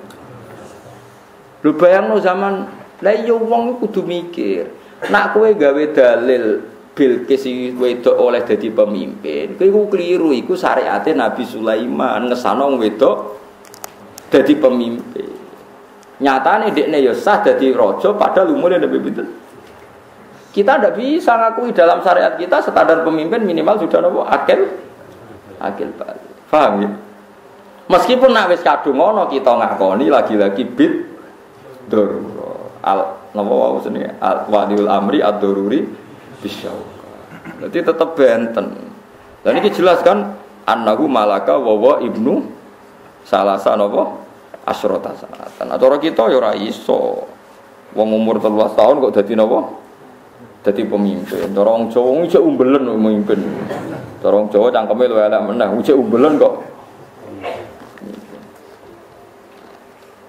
Lu bayangno zaman lah iya wong kudu mikir. Nak kowe gawe dalil Bilqis wedok oleh jadi pemimpin, kowe iku keliru iku syariate Nabi Sulaiman ngesano wedok jadi pemimpin. Nyatane dekne ya sah dadi raja padahal umurnya lebih pinten. Kita tidak bisa ngakui dalam syariat kita standar pemimpin minimal sudah nopo akil akil balik. Paham ya? Meskipun nak wis kadung ngono kita ngakoni lagi-lagi bid darura al napa wae jenenge? Al amri ad daruri bisyauka berarti tetap benten. Dan ini jelaskan annahu malaka wa ibnu salasa napa? Asrota sanatan. Atau orang kita ya iso. Wong umur 13 tahun kok dadi napa? Dadi pemimpin. Orang Jawa iki umbelen pemimpin orang Jawa cangkeme luwih elek meneh. Ujek umbelen kok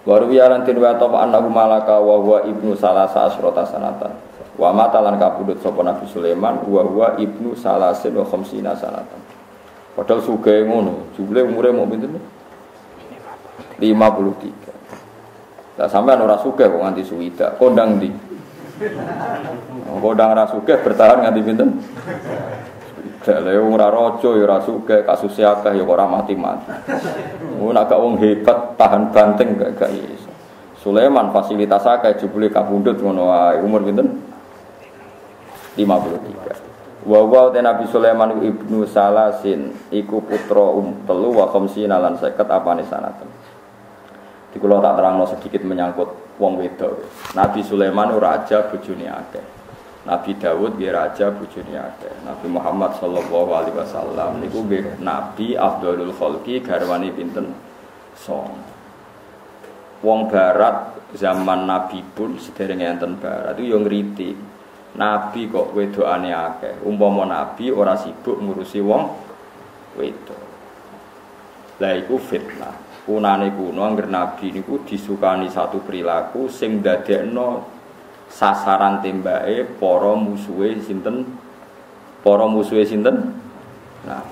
Waru yalan tin wa ta annahu malaka wa huwa ibnu salasa asrota sanatan. Wa mata lan kapundhut sapa Nabi Sulaiman wa huwa ibnu salasin wa khamsina sanatan. Padahal sugih ngono, jumlah umure mau pinten? 53. Lah sampean ora sugih kok nganti suwida, kondang ndi? Kondang ra sugih bertahan nganti pinten? Lha ora raja ya ora kasus akeh ya ora mati-mati. Mun agak wong hebat tahan banteng gak gak iso. Sulaiman fasilitas akeh jebule kapundhut ngono wae. Umur pinten? 53. Wa wa Nabi Sulaiman ibnu Salasin iku putra um telu wa khamsina lan 50 apane. Di kula tak terangno sedikit menyangkut wong wedok. Nabi Sulaiman raja bojone akeh. Nabi Dawud dia raja bujuni akeh. Nabi Muhammad sallallahu alaihi wasallam niku nggih nabi Abdulul Khalqi garwani pinten? Song. Wong barat zaman Nabi pun sedereng enten barat itu yang ngritik. Nabi kok wedokane akeh. Umpama nabi ora sibuk ngurusi wong wedok. Lah iku fitnah. Kunane kuno angger nabi niku disukani satu perilaku sing dadekno sasaran tembake para musuhe sinten? Para musuhe sinten? Nah.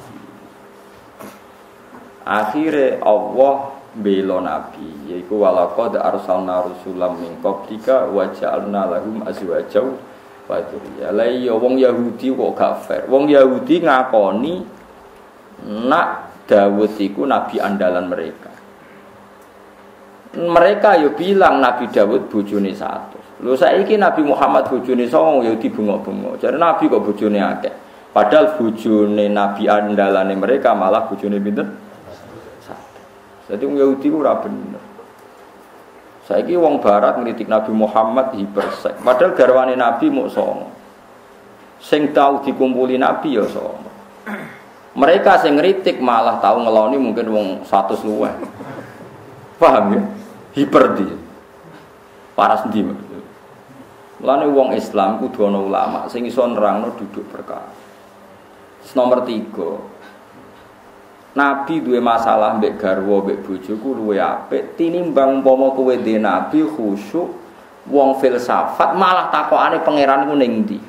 Akhire Allah bela nabi yaiku walaqad arsalna rusulam min qablika wa ja'alna lahum azwaja wa dzurriyyah. La iya wong Yahudi kok gak fair. Wong Yahudi ngakoni nak Dawud iku nabi andalan mereka. Mereka yo bilang Nabi Dawud bojone satu Lho saiki Nabi Muhammad bojone songo ya dibengok-bengok. Jadi Nabi kok bojone akeh. Padahal bojone Nabi andalane mereka malah bojone pinten? Jadi wong Yahudi ora bener. Saiki wong barat ngritik Nabi Muhammad hipersek. Padahal garwane Nabi mau songo. Sing tahu dikumpuli Nabi ya songo. Mereka sing ngritik malah tahu ngeloni mungkin wong 100 luwih. Paham ya? Hiper dia. Paras ndi Mulane wong Islam kudu ana ulama sing iso nerangno duduk perkara. Nomor tiga, Nabi duwe masalah mbek garwa mbek bojoku luwe apik tinimbang umpama kowe dhe nabi khusyuk wong filsafat malah takokane pangeran iku ning ndi.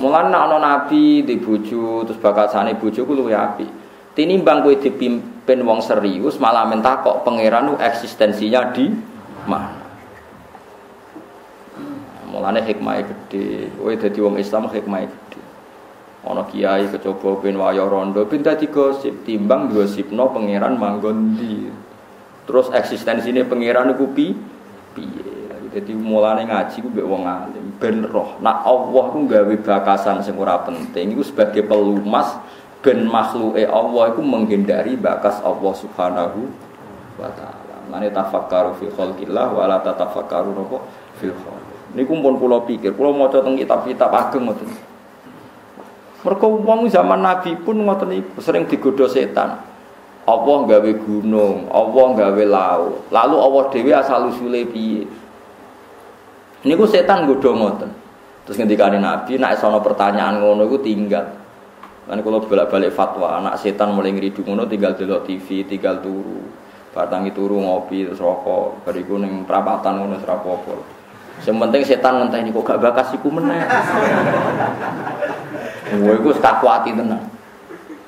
Mulane nek ana nabi di bojo terus bakasane bojoku luwe apik. Tinimbang kowe dipimpin wong serius malah mentakok pangeran eksistensinya di mana. Mulane hikmah gede. Kowe dadi wong Islam hikmah gede. Ana kiai kecoba ben waya rondo ben dadi gosip timbang gosipno pangeran manggon ndi. Terus eksistensine pangeran iku pi piye. Jadi mulane ngaji ku mbek wong alim ben roh. Nak Allah ku gawe bakasan sing ora penting iku sebagai pelumas ben makhluke Allah iku menghindari bakas Allah Subhanahu wa taala. Mane tafakkaru fi khalqillah wa la tatafakkaru fil khalq. Niku pun kula pikir, kula maca teng kitab-kitab ageng ngoten. Mergo wong zaman Nabi pun ngoten iku sering digodha setan. Allah gawe gunung, Allah gawe laut. Lalu Allah dhewe asal usule piye? Niku setan godha ngoten. Terus ngendikane Nabi, nek ana pertanyaan ngono iku tinggal. Kan kalau bolak-balik fatwa, anak setan mulai ngridu ngono tinggal delok TV, tinggal turu. Batangi turu ngopi terus rokok, bariku ning perapatan ngono serapopo. Yang penting setan ngenteni kok gak bakas iku meneh. Wah iku kakuati tenan.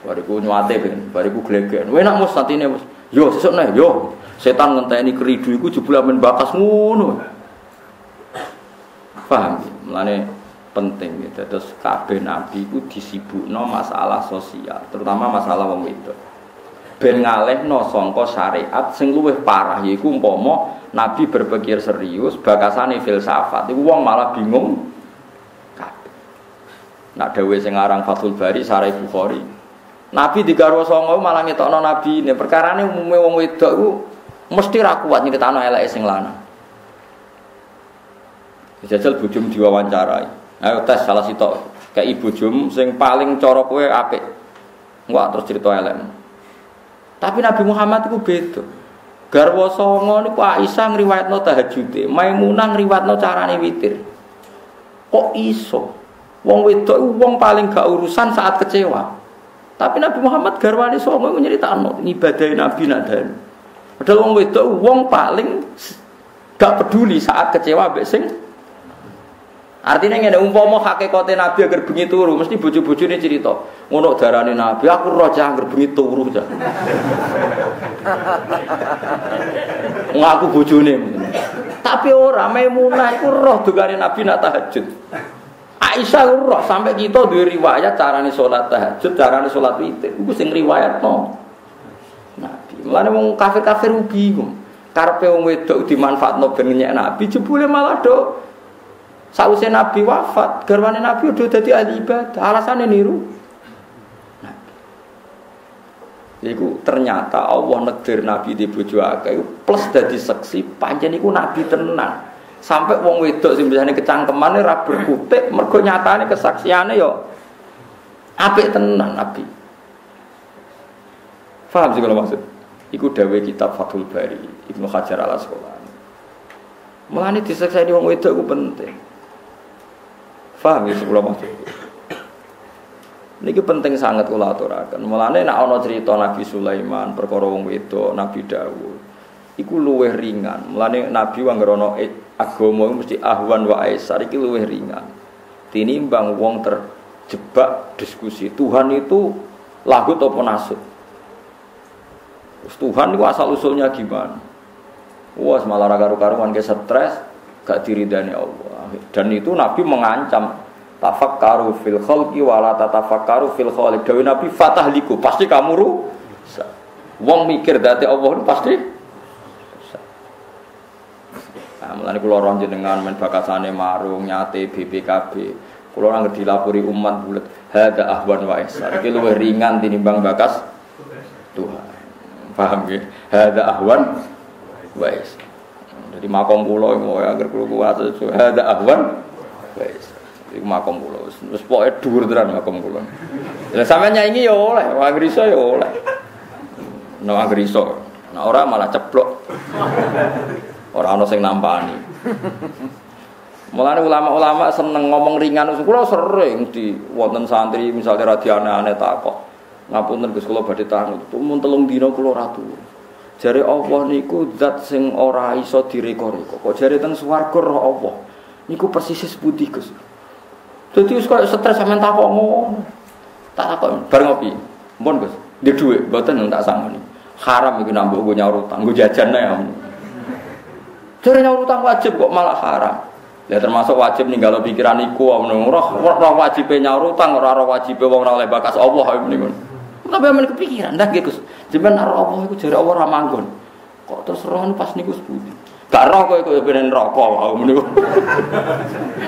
Bariku nyuate ben, bariku glegen. Wah enak mus santine mus. Yo sesuk neh, yo. Setan ngenteni keridu iku jebul men bakas ngono. Paham? Mulane penting gitu. Terus kabeh nabi iku disibukno masalah sosial, terutama masalah wong wedok. Ben ngalehno sangka syariat sing luwih parah yaiku umpama Nabi berpikir serius, bakasane filsafat. Iku wong malah bingung. Nak dawe sing aran Fathul Bari Sarai Bukhari. Nabi digarwa songo malah ngetokno nabi perkara ini umume wong wedok iku mesti ra kuat nyritakno eleke sing lanang. Jajal bujum diwawancarai. Ayo tes salah sitok kayak ibu jum sing paling cara kowe apik. Enggak terus cerita elek. Tapi Nabi Muhammad itu beda. Garwa songo niku Aisyah ngriwayatno tahajude, Maimunah ngriwayatno carane witir. Kok iso? Wong wedok wong paling gak urusan saat kecewa. Tapi Nabi Muhammad garwane songo nyeritakno ibadah Nabi nadan. Padahal wong wedok wong paling gak peduli saat kecewa mbek sing Artinya ngene umpama hakikate Nabi agar bengi turu mesti bojo-bojone cerita, ngono darane Nabi aku roja agar bengi turu ja. Ngaku bojone. Tapi ora Maimunah iku roh dugane Nabi nak tahajud. Aisyah roh sampai kita duwe riwayat carane salat tahajud, carane salat witir. Iku sing riwayatno. Nabi. Mulane wong kafir-kafir bingung. Karepe wong wedok dimanfaatno ben nyek Nabi jebule malah do Sausé Nabi wafat, garwane Nabi udah jadi ahli ibadah. Alasannya niru. Iku ternyata Allah negdir Nabi di bojo plus dadi seksi pancen iku Nabi tenan. Sampai wong wedok sing biasane kecangkemane ra berkutik mergo kesaksiane yo apik tenan Nabi. Faham sih kalau maksud? Iku dawe kitab Fathul Bari Ibnu Hajar al Asqalani. Mulane disekseni wong wedok iku penting. Faham ya sebelah maksud. Ini penting sangat kula aturaken. Mulane nek ana cerita Nabi Sulaiman, perkara wong Nabi Dawud, iku luwih ringan. Mulane Nabi wanggerono agama mesti ahwan wa aisar iki luwih ringan. Tinimbang wong terjebak diskusi. Tuhan itu lagu atau nasut. Tuhan itu asal usulnya gimana? Wah, malah karu-karuan ke stres, gak diridani Allah. Dan itu Nabi mengancam tafakkaru fil khalqi wala tatafakkaru fil khaliq. Dewi Nabi fatahliku, pasti kamu rusak. Wong mikir dati Allah pasti Nah, mulane kula roh jenengan men bakasane marung nyate BPKB. Kula ora dilapori umat bulet. Hada ahwan wa ihsan. Iki luwih ringan tinimbang bakas Tuhan. Paham ya? Hada ahwan wa ihsan. Jadi makom kula mau agar kula kuat ada ahwan wis. Iku makom kula wis pokoke dhuwur tenan makom kula. Lah sampeyan nyanyi ya oleh, wong iso ya oleh. No angger. Nah ora malah ceplok. Ora ana sing nampani. Mulane ulama-ulama seneng ngomong ringan. Kula sering di wonten santri misalnya radiane aneh takok. Ngapunten Gus kula badhe tangi. Mun telung dina kula ratu. Jare Allah niku zat sing ora iso direko-reko. Kok jare teng swarga roh Allah. Niku persis putih Gus. Dadi wis koyo stres sampean takok ngono. Tak takok bar ngopi. Mpun Gus, di dhuwit mboten tak sangoni. Haram iku nambah go nyaur utang, go jajan ya. Jare nyaur utang wajib kok malah haram. Ya termasuk wajib ninggalo pikiran iku ngono. Roh roh wajibe nyaur utang ora roh wajibe wong ora oleh bakas Allah niku. Tapi amen kepikiran dah Gus. Jenengan naro Allah iku jare Allah ora manggon. Kok terus roh pas niku sepundi? Gak roh kowe kowe ben neraka wae meniku.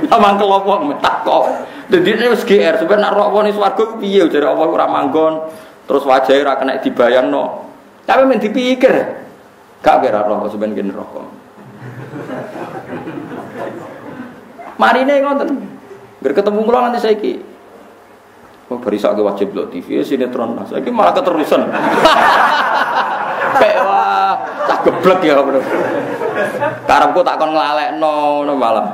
Amang [laughs] kelopo metak kok. Dadi nek wis GR sampeyan nak roh wani swarga ku piye jare Allah ora manggon. Terus wajahe ora kena dibayangno. Tapi men dipikir. Gak kira roh sampeyan gen neraka. [laughs] Marine ngoten. Ger ketemu kula nganti saiki. Oh, barisak ke wajib lo TV ya sinetron. Nah, saya malah keterusan. [laughs] Kayak wah, tak geblek ya bener. Karepku tak kon nglalekno ngono malah.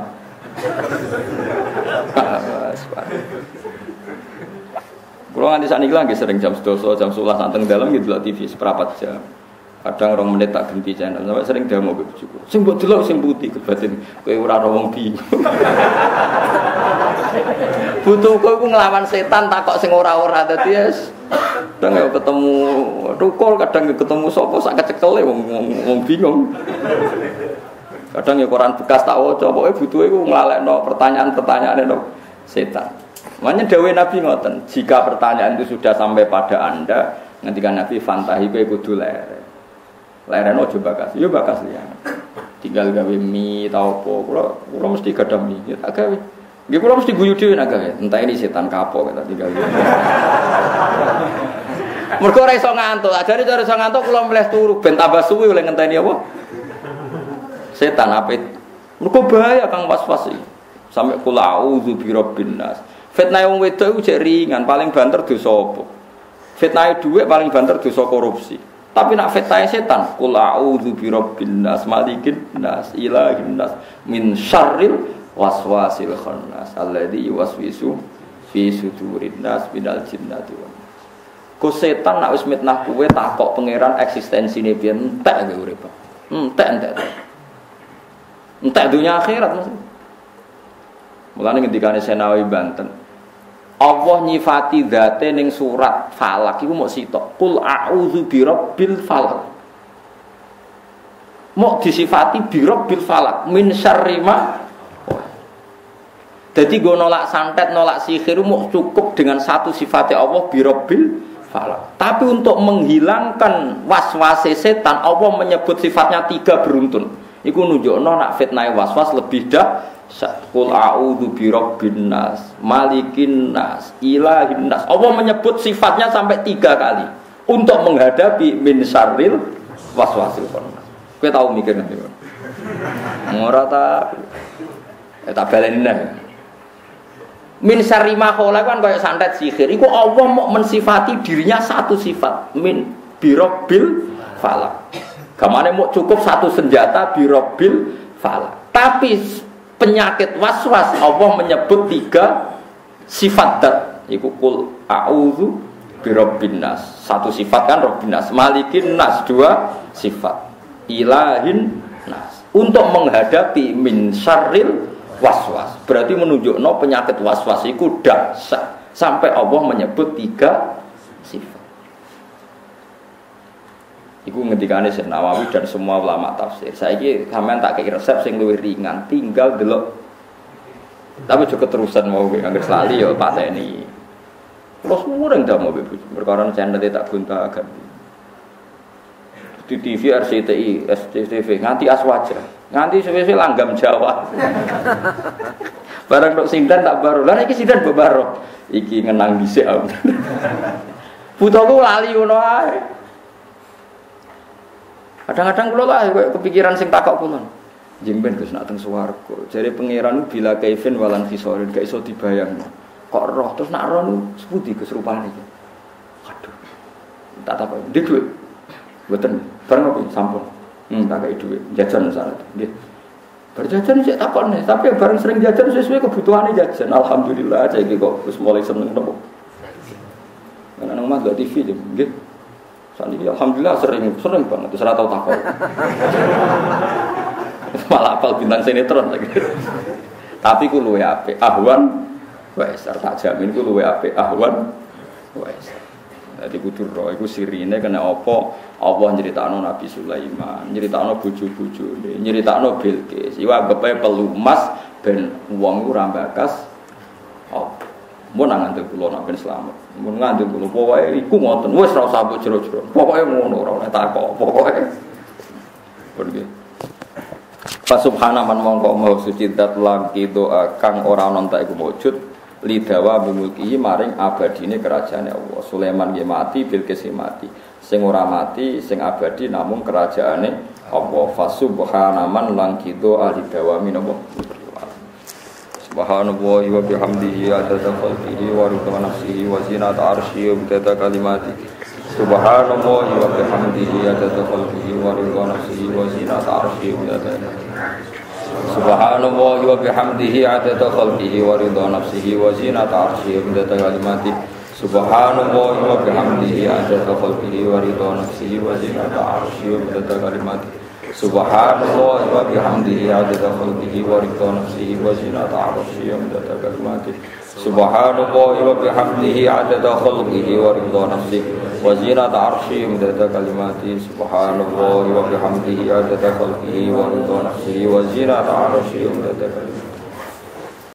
Kulo nganti sakniki lagi sering jam 12 jam 11 santen dalam gitu lah TV seperempat jam. Kadang orang menit tak ganti channel, sampai sering demo ke bujuku. Sing buat delok sing putih kebatin, kowe ora wong bingung. Butuh kowe ngelawan setan takok sing ora-ora dadi yes. Kadang ya ketemu tukul, kadang ya ketemu sapa sak kecekele wong wong bingung. Kadang ya koran bekas tak waca, pokoke butuhe iku nglalekno pertanyaan-pertanyaan no setan. Makanya dawe Nabi ngoten, jika pertanyaan itu sudah sampai pada Anda, ngendikan Nabi fantahi kowe kudu lere. Leren ojo bakas, yo bakas ya. Tinggal gawe mie tau apa, kula kula mesti gadah mie, ya tak gawe. Nggih kula mesti guyu nak gawe. Entah ini setan kapok kita tinggal. Mergo ora iso ngantuk, ajare cara iso ngantuk kula mleh turu ben tambah suwi oleh ngenteni apa? Setan apit. Mergo bahaya kang was-was. Sampai kula auzu bi rabbin. Fitnah wedok iku ringan, paling banter dosa apa? Fitnah dhuwit paling banter dosa korupsi. Tapi nak fitnah setan, kul a'udzu bi malikin nas, ilahin nas, min syarril waswasil khannas alladzi yuwaswisu fi sudurin nas minal jinnati wan Ku setan nak wis mitnah kuwe takok pangeran eksistensine piye entek ge urip. Entek entek. Entek dunia akhirat maksud. Mulane ngendikane Senawi Banten. Allah nyifati dzate ning surat Falak iku mok sitok. Qul a'udzu birabbil falak. Mok disifati birabbil falak min syarri ma jadi gue nolak santet, nolak sihir mau cukup dengan satu sifatnya Allah birobil falak. Tapi untuk menghilangkan was-was setan, Allah menyebut sifatnya tiga beruntun. Iku nunjuk nak fitnah was-was lebih dah. Kul a'udhu birobbin nas, malikin nas, ilahin nas. Allah menyebut sifatnya sampai tiga kali untuk menghadapi min syarril was-wasil khannas. Kowe tahu mikir nanti. Tak eh, tak min syarima khola kan kayak santet sihir. Iku Allah mau mensifati dirinya satu sifat. Min birobil falak. Ke mana mau cukup satu senjata birobil falak. Tapi penyakit was-was Allah menyebut tiga sifat dat. Iku kul a'udzu birobbin nas. Satu sifat kan robbin nas. Malikin nas dua sifat. Ilahin nas. Untuk menghadapi min syarril was-was. Berarti menunjuk no penyakit was-was itu dahsyat. Sampai Allah menyebut tiga sifat. Iku ngendikane Syekh Nawawi dan semua ulama tafsir. Saya ini sampean tak kayak resep sing luwih ringan, tinggal delok. Tapi juga terusan mau nggak selali ya Pak Teni. Terus mureng dah mau bebu. Perkara channel tak gunta agar di TV RCTI, SCTV nganti aswaja. Nganti sesuai langgam Jawa. [laughs] Barang tok sindan tak baru. Lah iki sindan baru. Iki ngenang dhisik aku. [laughs] Putoku lali ngono ae. Kadang-kadang kula lah kepikiran sing takok kula. Jemben Gus nak teng swarga. Jare pangeran bila kaifin walan fisorin gak iso dibayangno. Kok roh terus nak roh nu sepundi Gus rupane. Aduh. Tak takok. Ndek duit. Mboten. Bareng apa sampun. Hmm, tak kayak duit, jajan misalnya. Gitu. Berjajan sih takon nih, tapi bareng sering jajan sesuai kebutuhannya jajan. Alhamdulillah aja gitu kok, terus mulai seneng nopo. Karena nang mah TV gitu. gitu. Saat ini alhamdulillah sering, sering banget. Terus tahu takon. [laughs] Malah apal bintang sinetron lagi. Tapi ku luwe ape, ahwan, wes tak jamin ku luwe ape, ahwan, wes. Jadi kudu roh, itu sirine kena opo Allah nyeritakno Nabi Sulaiman, nyeritakno bojo-bojone, nyeritakno Bilqis. Iku anggape pelumas ben wong ora bakas apa. Mun nganti kula nak ben selamat. Mun nganti kula pokoke iku ngoten. Wis ora usah mbok jero-jero. Pokoke ngono ora oleh takok. Pokoke. Pergi. Fa subhana man mongko mau suci dat doa kang ora ana iku wujud lidawa bimulkihi maring abadine kerajaan Allah. Sulaiman nggih mati, Bilqis mati. Sing ora mati sing abadi namun kerajaane Allah. Fasubhana man lang kido ahli dawami napa Subhanallah wa bihamdihi adada khalqihi wa ridha nafsihi wa zinata arsyihi wa bidata kalimati. Subhanallah wa bihamdihi adada khalqihi wa ridha nafsihi wa zinata arsyihi wa bidata Subhanallah wa bihamdihi adada khalqihi wa ridha nafsihi wa zinata arsyihi wa bidata kalimati. Subhanallah wa bihamdihi adada khalqihi wa ridha nafsihi wa zinata arsyihi wa midada kalimati. Subhanallah wa bihamdihi adada khalqihi wa ridha nafsihi wa zinata arsyihi wa midada kalimati Ridha nafsihi wa zinata arsyihi wa midada kalimati Subhanallah wa bihamdihi adada khalqihi wa ridha nafsihi wa zinata arsyihi wa midada kalimati